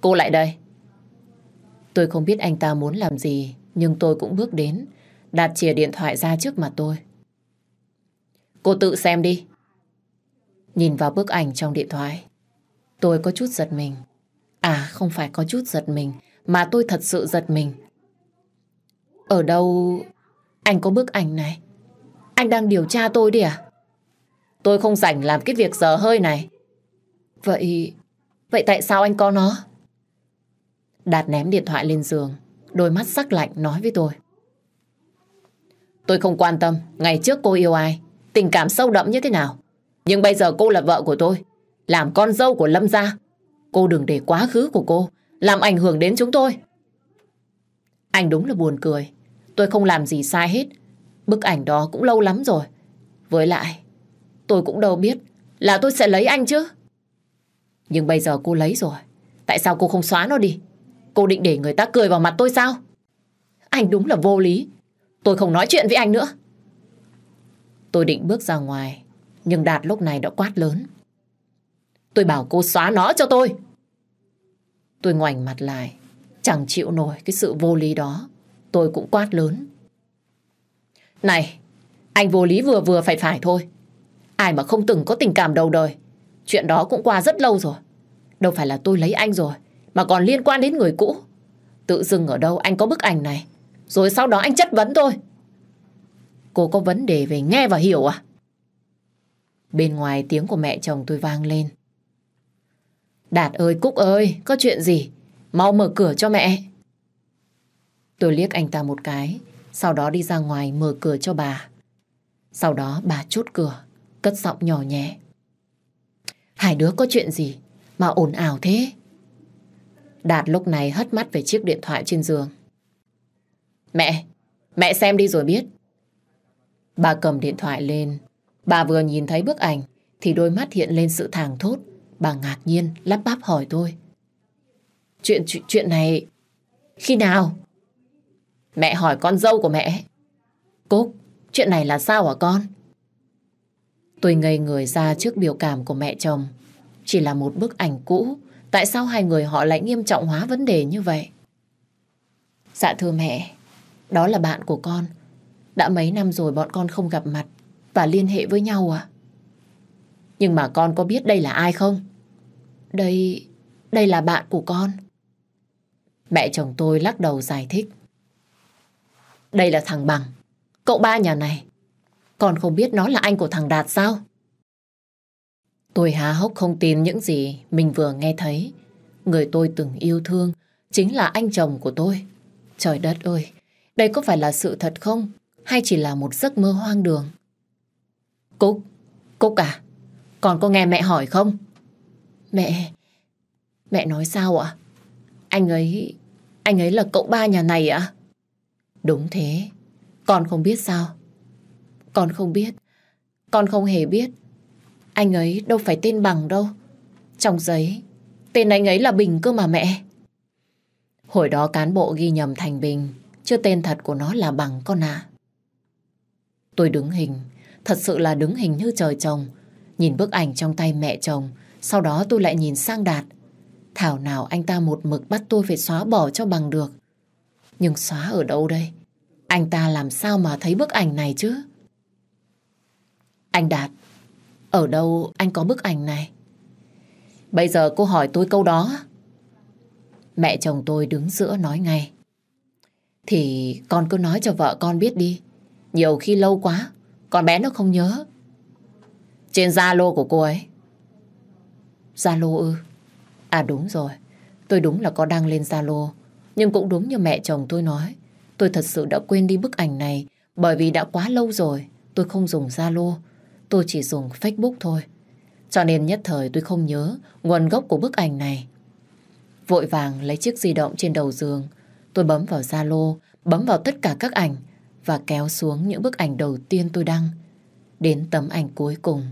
Cô lại đây. Tôi không biết anh ta muốn làm gì, Nhưng tôi cũng bước đến, đặt chìa điện thoại ra trước mặt tôi. Cô tự xem đi. Nhìn vào bức ảnh trong điện thoại, tôi có chút giật mình. À, không phải có chút giật mình, mà tôi thật sự giật mình. Ở đâu anh có bức ảnh này? Anh đang điều tra tôi đi à? Tôi không rảnh làm cái việc dở hơi này. Vậy... Vậy tại sao anh có nó? Đạt ném điện thoại lên giường, đôi mắt sắc lạnh nói với tôi. Tôi không quan tâm ngày trước cô yêu ai, tình cảm sâu đậm như thế nào. Nhưng bây giờ cô là vợ của tôi, làm con dâu của Lâm gia. Cô đừng để quá khứ của cô làm ảnh hưởng đến chúng tôi. Anh đúng là buồn cười. Tôi không làm gì sai hết. Bức ảnh đó cũng lâu lắm rồi. Với lại, tôi cũng đâu biết là tôi sẽ lấy anh chứ. Nhưng bây giờ cô lấy rồi. Tại sao cô không xóa nó đi? Cô định để người ta cười vào mặt tôi sao? Anh đúng là vô lý. Tôi không nói chuyện với anh nữa. Tôi định bước ra ngoài. Nhưng Đạt lúc này đã quát lớn. Tôi bảo cô xóa nó cho tôi. Tôi ngoảnh mặt lại. Chẳng chịu nổi cái sự vô lý đó. Tôi cũng quát lớn. Này, anh vô lý vừa vừa phải phải thôi. Ai mà không từng có tình cảm đầu đời. Chuyện đó cũng qua rất lâu rồi. Đâu phải là tôi lấy anh rồi, mà còn liên quan đến người cũ. Tự dưng ở đâu anh có bức ảnh này, rồi sau đó anh chất vấn tôi. Cô có vấn đề về nghe và hiểu à? Bên ngoài tiếng của mẹ chồng tôi vang lên. Đạt ơi, Cúc ơi, có chuyện gì? Mau mở cửa cho mẹ. Tôi liếc anh ta một cái, sau đó đi ra ngoài mở cửa cho bà. Sau đó bà chốt cửa, cất giọng nhỏ nhẹ. Hai đứa có chuyện gì mà ồn ào thế? Đạt lúc này hất mắt về chiếc điện thoại trên giường. Mẹ, mẹ xem đi rồi biết. Bà cầm điện thoại lên. Bà vừa nhìn thấy bức ảnh thì đôi mắt hiện lên sự thàng thốt. Bà ngạc nhiên lắp bắp hỏi tôi. Chuyện chuyện, chuyện này khi nào? Mẹ hỏi con dâu của mẹ. Cúc, chuyện này là sao hả con? Tôi ngây người ra trước biểu cảm của mẹ chồng. Chỉ là một bức ảnh cũ, tại sao hai người họ lại nghiêm trọng hóa vấn đề như vậy? Dạ thưa mẹ, đó là bạn của con. Đã mấy năm rồi bọn con không gặp mặt và liên hệ với nhau à? Nhưng mà con có biết đây là ai không? Đây, đây là bạn của con. Mẹ chồng tôi lắc đầu giải thích. Đây là thằng Bằng, cậu ba nhà này. Con không biết nó là anh của thằng Đạt sao? Tôi há hốc không tin những gì mình vừa nghe thấy. Người tôi từng yêu thương chính là anh chồng của tôi. Trời đất ơi, đây có phải là sự thật không? Hay chỉ là một giấc mơ hoang đường? Cúc, Cúc à, con có nghe mẹ hỏi không? Mẹ, mẹ nói sao ạ? Anh ấy, anh ấy là cậu ba nhà này ạ? Đúng thế, con không biết sao? Con không biết, con không hề biết anh ấy đâu phải tên Bằng đâu. Trong giấy, tên anh ấy là Bình cơ mà mẹ. Hồi đó cán bộ ghi nhầm thành Bình, chứ tên thật của nó là Bằng con à. Tôi đứng hình, thật sự là đứng hình như trời chồng. Nhìn bức ảnh trong tay mẹ chồng, sau đó tôi lại nhìn sang Đạt. Thảo nào anh ta một mực bắt tôi phải xóa bỏ cho bằng được. Nhưng xóa ở đâu đây? Anh ta làm sao mà thấy bức ảnh này chứ? Anh Đạt, ở đâu anh có bức ảnh này? Bây giờ cô hỏi tôi câu đó. Mẹ chồng tôi đứng giữa nói ngay. Thì con cứ nói cho vợ con biết đi. Nhiều khi lâu quá, con bé nó không nhớ. Trên Zalo của cô ấy. Zalo ư? À đúng rồi, tôi đúng là có đăng lên Zalo. Nhưng cũng đúng như mẹ chồng tôi nói. Tôi thật sự đã quên đi bức ảnh này bởi vì đã quá lâu rồi tôi không dùng Zalo. Tôi chỉ dùng Facebook thôi. Cho nên nhất thời tôi không nhớ nguồn gốc của bức ảnh này. Vội vàng lấy chiếc di động trên đầu giường. Tôi bấm vào Zalo, bấm vào tất cả các ảnh và kéo xuống những bức ảnh đầu tiên tôi đăng. Đến tấm ảnh cuối cùng,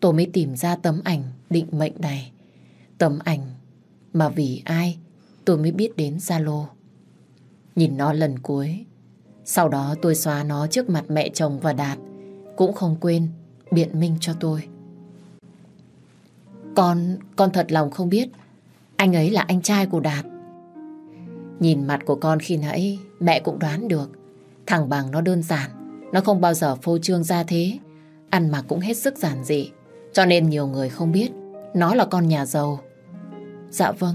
tôi mới tìm ra tấm ảnh định mệnh này. Tấm ảnh mà vì ai tôi mới biết đến Zalo. Nhìn nó lần cuối, sau đó tôi xóa nó trước mặt mẹ chồng và Đạt. Cũng không quên biện minh cho tôi. Con, con thật lòng không biết anh ấy là anh trai của Đạt. Nhìn mặt của con khi nãy Mẹ cũng đoán được. Thằng bằng nó đơn giản. Nó không bao giờ phô trương ra thế. Ăn mặc cũng hết sức giản dị. Cho nên nhiều người không biết. Nó là con nhà giàu. Dạ vâng.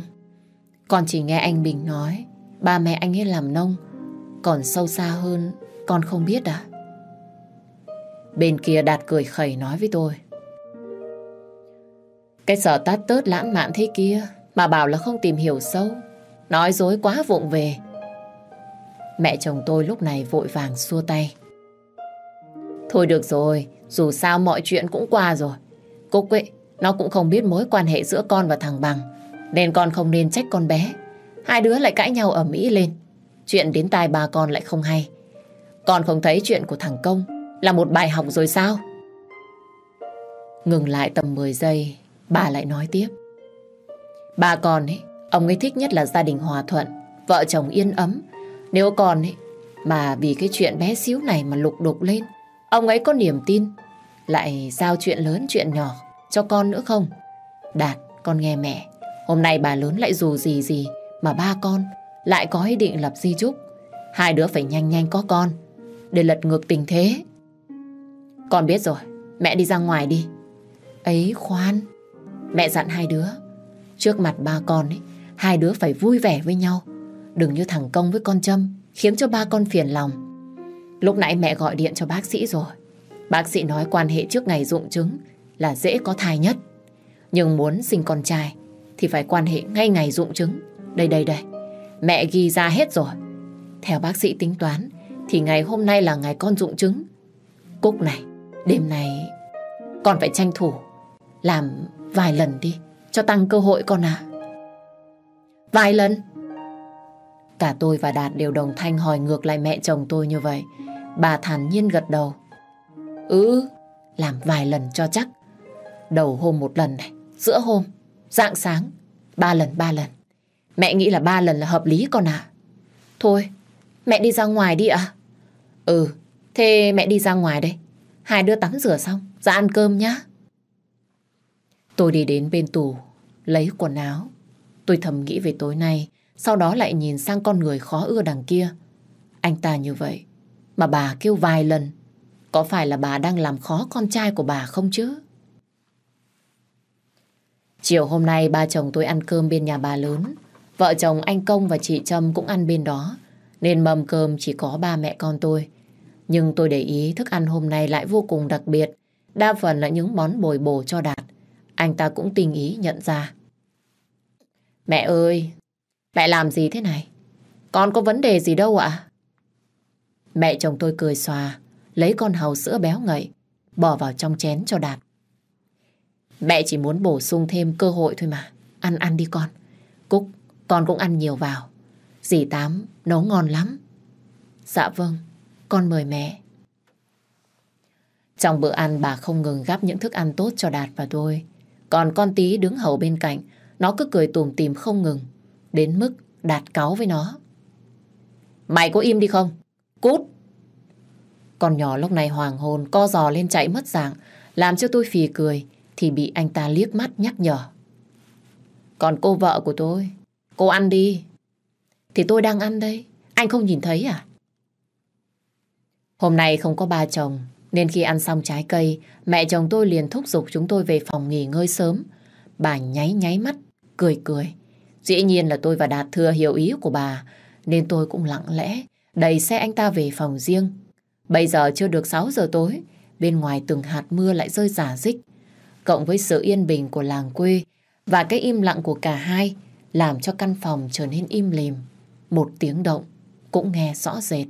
Con chỉ nghe anh Bình nói. Ba mẹ anh ấy làm nông. Còn sâu xa hơn con không biết à? Bên kia Đạt cười khẩy nói với tôi. Cái sở tát tớt lãng mạn thế kia mà bảo là không tìm hiểu sâu. Nói dối quá vụng về. Mẹ chồng tôi lúc này vội vàng xua tay. Thôi được rồi, dù sao mọi chuyện cũng qua rồi. Cúc ấy, nó cũng không biết mối quan hệ giữa con và thằng Bằng. Nên con không nên trách con bé. Hai đứa lại cãi nhau ở Mỹ lên. Chuyện đến tai bà con lại không hay. Con không thấy chuyện của thằng Công là một bài học rồi sao? Ngừng lại tầm 10 giây, bà lại nói tiếp. Bà con ấy, ông ấy thích nhất là gia đình hòa thuận, vợ chồng yên ấm. Nếu con ấy, mà vì cái chuyện bé xíu này mà lục đục lên, ông ấy có niềm tin, lại giao chuyện lớn chuyện nhỏ cho con nữa không? Đạt, con nghe mẹ, hôm nay bà lớn lại dù gì gì mà ba con lại có ý định lập di chúc. Hai đứa phải nhanh nhanh có con để lật ngược tình thế. Con biết rồi, mẹ đi ra ngoài đi. Ấy khoan, mẹ dặn hai đứa, trước mặt ba con ấy, hai đứa phải vui vẻ với nhau. Đừng như thằng Công với con Trâm, khiến cho ba con phiền lòng. Lúc nãy mẹ gọi điện cho bác sĩ rồi. Bác sĩ nói quan hệ trước ngày dụng trứng là dễ có thai nhất. Nhưng muốn sinh con trai thì phải quan hệ ngay ngày dụng trứng. Đây đây đây, mẹ ghi ra hết rồi. Theo bác sĩ tính toán thì ngày hôm nay là ngày con dụng trứng. Cúc này, đêm này con phải tranh thủ làm vài lần đi cho tăng cơ hội con à. Vài lần? Cả tôi và Đạt đều đồng thanh hỏi ngược lại mẹ chồng tôi như vậy. Bà thản nhiên gật đầu. Ừ, làm vài lần cho chắc. Đầu hôm một lần này, giữa hôm, dạng sáng, ba lần ba lần. Mẹ nghĩ là ba lần là hợp lý con à? Thôi, mẹ đi ra ngoài đi ạ. Ừ, thế mẹ đi ra ngoài đây. Hai đứa tắm rửa xong, ra ăn cơm nhá. Tôi đi đến bên tủ, lấy quần áo. Tôi thầm nghĩ về tối nay, sau đó lại nhìn sang con người khó ưa đằng kia. Anh ta như vậy, mà bà kêu vài lần. Có phải là bà đang làm khó con trai của bà không chứ? Chiều hôm nay ba chồng tôi ăn cơm bên nhà bà lớn. Vợ chồng anh Công và chị Trâm cũng ăn bên đó. Nên mâm cơm chỉ có ba mẹ con tôi. Nhưng tôi để ý thức ăn hôm nay lại vô cùng đặc biệt. Đa phần là những món bồi bổ cho Đạt. Anh ta cũng tình ý nhận ra. Mẹ ơi, mẹ làm gì thế này? Con có vấn đề gì đâu ạ? Mẹ chồng tôi cười xòa, lấy con hàu sữa béo ngậy, bỏ vào trong chén cho Đạt. Mẹ chỉ muốn bổ sung thêm cơ hội thôi mà. Ăn ăn đi con. Cúc, con cũng ăn nhiều vào. Dì Tám nấu ngon lắm. Dạ vâng, con mời mẹ. Trong bữa ăn bà không ngừng gắp những thức ăn tốt cho Đạt và tôi. Còn con tí đứng hầu bên cạnh, nó cứ cười tùm tìm không ngừng. Đến mức Đạt cáu với nó. Mày có im đi không? Cút! Con nhỏ lúc này hoàng hồn co giò lên chạy mất dạng, làm cho tôi phì cười, thì bị anh ta liếc mắt nhắc nhở. Còn cô vợ của tôi, cô ăn đi. Thì tôi đang ăn đây, anh không nhìn thấy à? Hôm nay không có ba chồng, nên khi ăn xong trái cây, mẹ chồng tôi liền thúc giục chúng tôi về phòng nghỉ ngơi sớm. Bà nháy nháy mắt, cười cười. Dĩ nhiên là tôi và Đạt thừa hiểu ý của bà, nên tôi cũng lặng lẽ đẩy xe anh ta về phòng riêng. Bây giờ chưa được 6 giờ tối, bên ngoài từng hạt mưa lại rơi giả dích. Cộng với sự yên bình của làng quê và cái im lặng của cả hai làm cho căn phòng trở nên im lìm. Một tiếng động cũng nghe rõ rệt.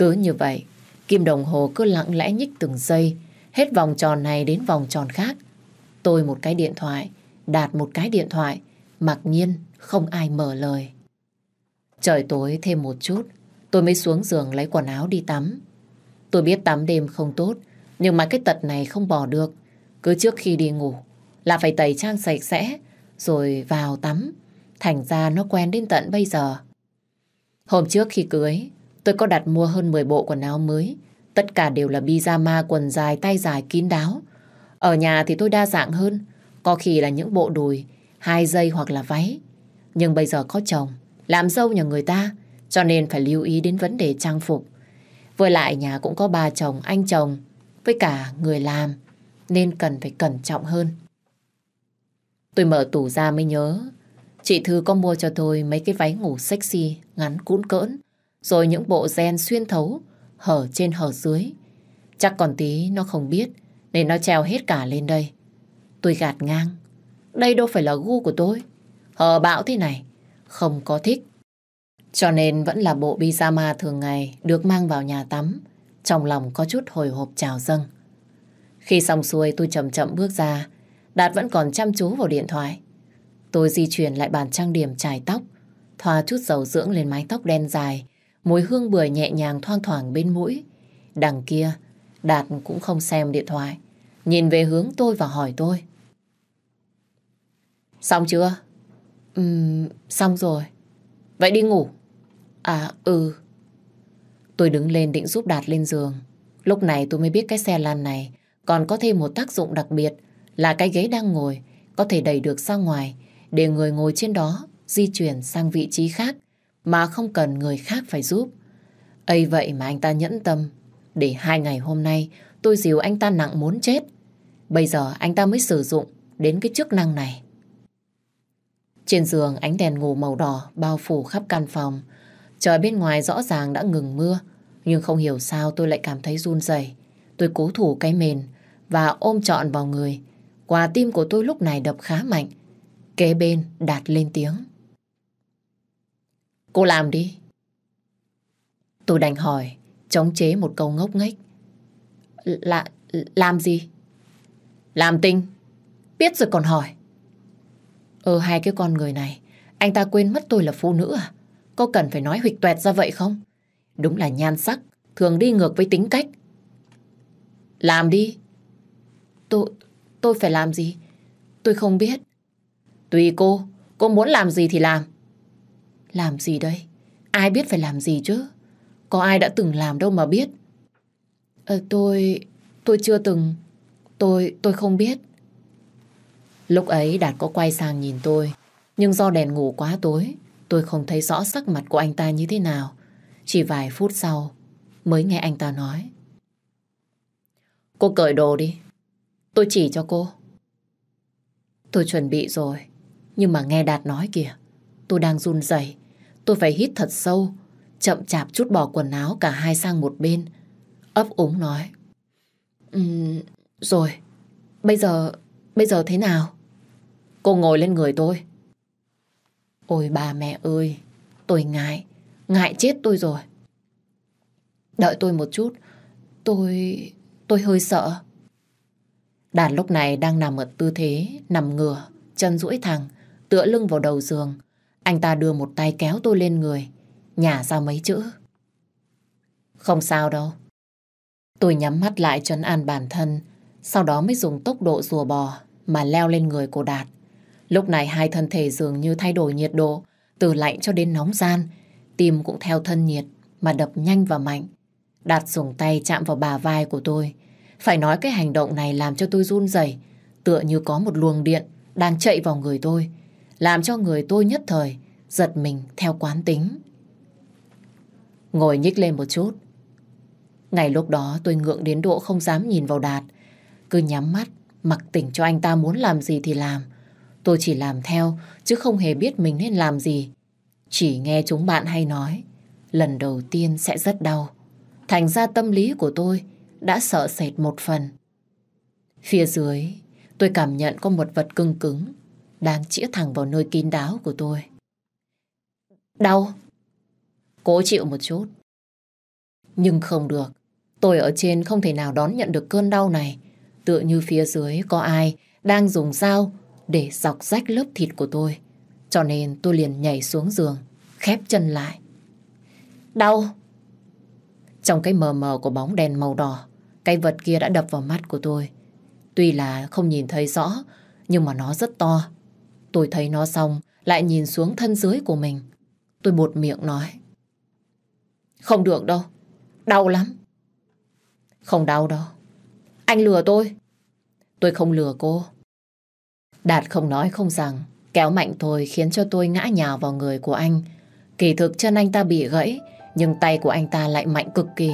Cứ như vậy, kim đồng hồ cứ lặng lẽ nhích từng giây, hết vòng tròn này đến vòng tròn khác. Tôi một cái điện thoại, Đạt một cái điện thoại, mặc nhiên không ai mở lời. Trời tối thêm một chút, tôi mới xuống giường lấy quần áo đi tắm. Tôi biết tắm đêm không tốt, nhưng mà cái tật này không bỏ được. Cứ trước khi đi ngủ là phải tẩy trang sạch sẽ, rồi vào tắm. Thành ra nó quen đến tận bây giờ. Hôm trước khi cưới, tôi có đặt mua hơn 10 bộ quần áo mới. Tất cả đều là pyjama, quần dài, tay dài, kín đáo. Ở nhà thì tôi đa dạng hơn. Có khi là những bộ đùi, hai dây hoặc là váy. Nhưng bây giờ có chồng, làm dâu nhà người ta, cho nên phải lưu ý đến vấn đề trang phục. Với lại nhà cũng có bà chồng, anh chồng, với cả người làm, nên cần phải cẩn trọng hơn. Tôi mở tủ ra mới nhớ, chị Thư có mua cho tôi mấy cái váy ngủ sexy, ngắn cũn cỡn, rồi những bộ gen xuyên thấu, hở trên hở dưới. Chắc còn tí nó không biết, nên nó treo hết cả lên đây. Tôi gạt ngang. Đây đâu phải là gu của tôi. Hờ bão thế này, không có thích. Cho nên vẫn là bộ pyjama thường ngày được mang vào nhà tắm. Trong lòng có chút hồi hộp trào dâng. Khi xong xuôi tôi chậm chậm bước ra. Đạt vẫn còn chăm chú vào điện thoại. Tôi di chuyển lại bàn trang điểm chải tóc. Thoa chút dầu dưỡng lên mái tóc đen dài. Mùi hương bưởi nhẹ nhàng thoang thoảng bên mũi. Đằng kia, Đạt cũng không xem điện thoại. Nhìn về hướng tôi và hỏi tôi. Xong chưa? Ừm, xong rồi. Vậy đi ngủ. À, ừ. Tôi đứng lên định giúp Đạt lên giường. Lúc này tôi mới biết cái xe lăn này còn có thêm một tác dụng đặc biệt là cái ghế đang ngồi có thể đẩy được ra ngoài để người ngồi trên đó di chuyển sang vị trí khác mà không cần người khác phải giúp. ấy vậy mà anh ta nhẫn tâm để hai ngày hôm nay tôi dìu anh ta nặng muốn chết. Bây giờ anh ta mới sử dụng đến cái chức năng này. Trên giường ánh đèn ngủ màu đỏ bao phủ khắp căn phòng. Trời bên ngoài rõ ràng đã ngừng mưa, nhưng không hiểu sao tôi lại cảm thấy run rẩy. Tôi cố thủ cái mền và ôm trọn vào người. Quả tim của tôi lúc này đập khá mạnh. Kế bên đạt lên tiếng. Cô làm đi. Tôi đành hỏi, chống chế một câu ngốc nghếch. Là, làm gì? Làm tinh. Biết rồi còn hỏi. Ờ hai cái con người này, anh ta quên mất tôi là phụ nữ à? Có cần phải nói huỵch tuẹt ra vậy không? Đúng là nhan sắc, thường đi ngược với tính cách. Làm đi. Tôi, tôi phải làm gì? Tôi không biết. Tùy cô, cô muốn làm gì thì làm. Làm gì đây? Ai biết phải làm gì chứ? Có ai đã từng làm đâu mà biết. Ờ, tôi... tôi chưa từng... Tôi... tôi không biết. Lúc ấy Đạt có quay sang nhìn tôi, nhưng do đèn ngủ quá tối, tôi không thấy rõ sắc mặt của anh ta như thế nào. Chỉ vài phút sau mới nghe anh ta nói. Cô cởi đồ đi. Tôi chỉ cho cô. Tôi chuẩn bị rồi. Nhưng mà nghe Đạt nói kìa. Tôi đang run rẩy. Tôi phải hít thật sâu. Chậm chạp chút bỏ quần áo cả hai sang một bên. Ấp úng nói. Um, rồi. Bây giờ... Bây giờ thế nào? Cô ngồi lên người tôi. Ôi bà mẹ ơi, tôi ngại, ngại chết tôi rồi. Đợi tôi một chút, tôi... tôi hơi sợ. đàn lúc này đang nằm ở tư thế, nằm ngửa, chân duỗi thẳng, tựa lưng vào đầu giường. Anh ta đưa một tay kéo tôi lên người, nhả ra mấy chữ. Không sao đâu. Tôi nhắm mắt lại trấn an bản thân, sau đó mới dùng tốc độ rùa bò mà leo lên người của Đạt. Lúc này hai thân thể dường như thay đổi nhiệt độ, từ lạnh cho đến nóng gian. Tim cũng theo thân nhiệt mà đập nhanh và mạnh. Đạt dùng tay chạm vào bà vai của tôi. Phải nói cái hành động này làm cho tôi run rẩy, tựa như có một luồng điện đang chạy vào người tôi, làm cho người tôi nhất thời giật mình theo quán tính. Ngồi nhích lên một chút. Ngày lúc đó tôi ngượng đến độ không dám nhìn vào Đạt, cứ nhắm mắt, mặc tỉnh cho anh ta muốn làm gì thì làm. Tôi chỉ làm theo, chứ không hề biết mình nên làm gì. Chỉ nghe chúng bạn hay nói, lần đầu tiên sẽ rất đau. Thành ra tâm lý của tôi đã sợ sệt một phần. Phía dưới, tôi cảm nhận có một vật cưng cứng đang chĩa thẳng vào nơi kín đáo của tôi. Đau. Cố chịu một chút. Nhưng không được. Tôi ở trên không thể nào đón nhận được cơn đau này. Tựa như phía dưới có ai đang dùng dao để dọc rách lớp thịt của tôi. Cho nên tôi liền nhảy xuống giường, khép chân lại. Đau! Trong cái mờ mờ của bóng đèn màu đỏ, cái vật kia đã đập vào mắt của tôi. Tuy là không nhìn thấy rõ, nhưng mà nó rất to. Tôi thấy nó xong, lại nhìn xuống thân dưới của mình. Tôi bột miệng nói. Không được đâu, đau lắm. Không đau đâu. Anh lừa tôi. Tôi không lừa cô. Đạt không nói không rằng, kéo mạnh tôi khiến cho tôi ngã nhào vào người của anh. Kỳ thực chân anh ta bị gãy, nhưng tay của anh ta lại mạnh cực kỳ.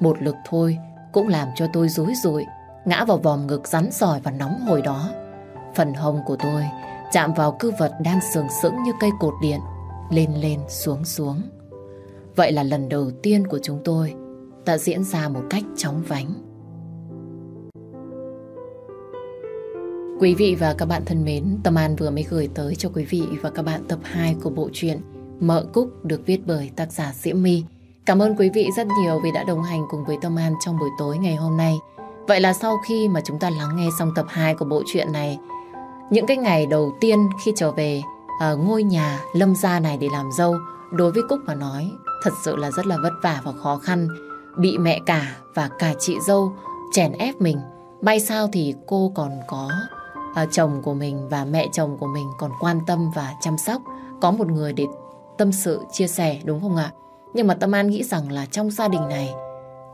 Một lực thôi cũng làm cho tôi rối rụi, ngã vào vòng ngực rắn sỏi và nóng hồi đó. Phần hông của tôi chạm vào cư vật đang sừng sững như cây cột điện, lên lên xuống xuống. Vậy là lần đầu tiên của chúng tôi đã diễn ra một cách chóng vánh. Quý vị và các bạn thân mến, Tâm An vừa mới gửi tới cho quý vị và các bạn tập 2 của bộ truyện Mợ Cúc được viết bởi tác giả Diễm My. Cảm ơn quý vị rất nhiều vì đã đồng hành cùng với Tâm An trong buổi tối ngày hôm nay. Vậy là sau khi mà chúng ta lắng nghe xong tập 2 của bộ truyện này, những cái ngày đầu tiên khi trở về uh, ngôi nhà lâm gia này để làm dâu, đối với Cúc mà nói, thật sự là rất là vất vả và khó khăn. Bị mẹ cả và cả chị dâu chèn ép mình. May sao thì cô còn có à, chồng của mình và mẹ chồng của mình còn quan tâm và chăm sóc. Có một người để tâm sự, chia sẻ đúng không ạ? Nhưng mà Tâm An nghĩ rằng là trong gia đình này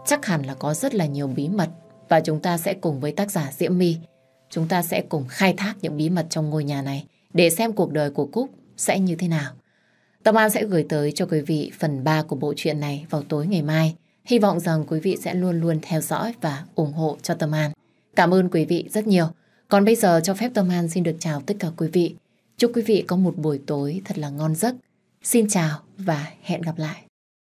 chắc hẳn là có rất là nhiều bí mật và chúng ta sẽ cùng với tác giả Diễm My chúng ta sẽ cùng khai thác những bí mật trong ngôi nhà này để xem cuộc đời của Cúc sẽ như thế nào. Tâm An sẽ gửi tới cho quý vị phần 3 của bộ truyện này vào tối ngày mai. Hy vọng rằng quý vị sẽ luôn luôn theo dõi và ủng hộ cho Tâm An. Cảm ơn quý vị rất nhiều. Còn bây giờ cho phép Tâm An xin được chào tất cả quý vị. Chúc quý vị có một buổi tối thật là ngon giấc. Xin chào và hẹn gặp lại.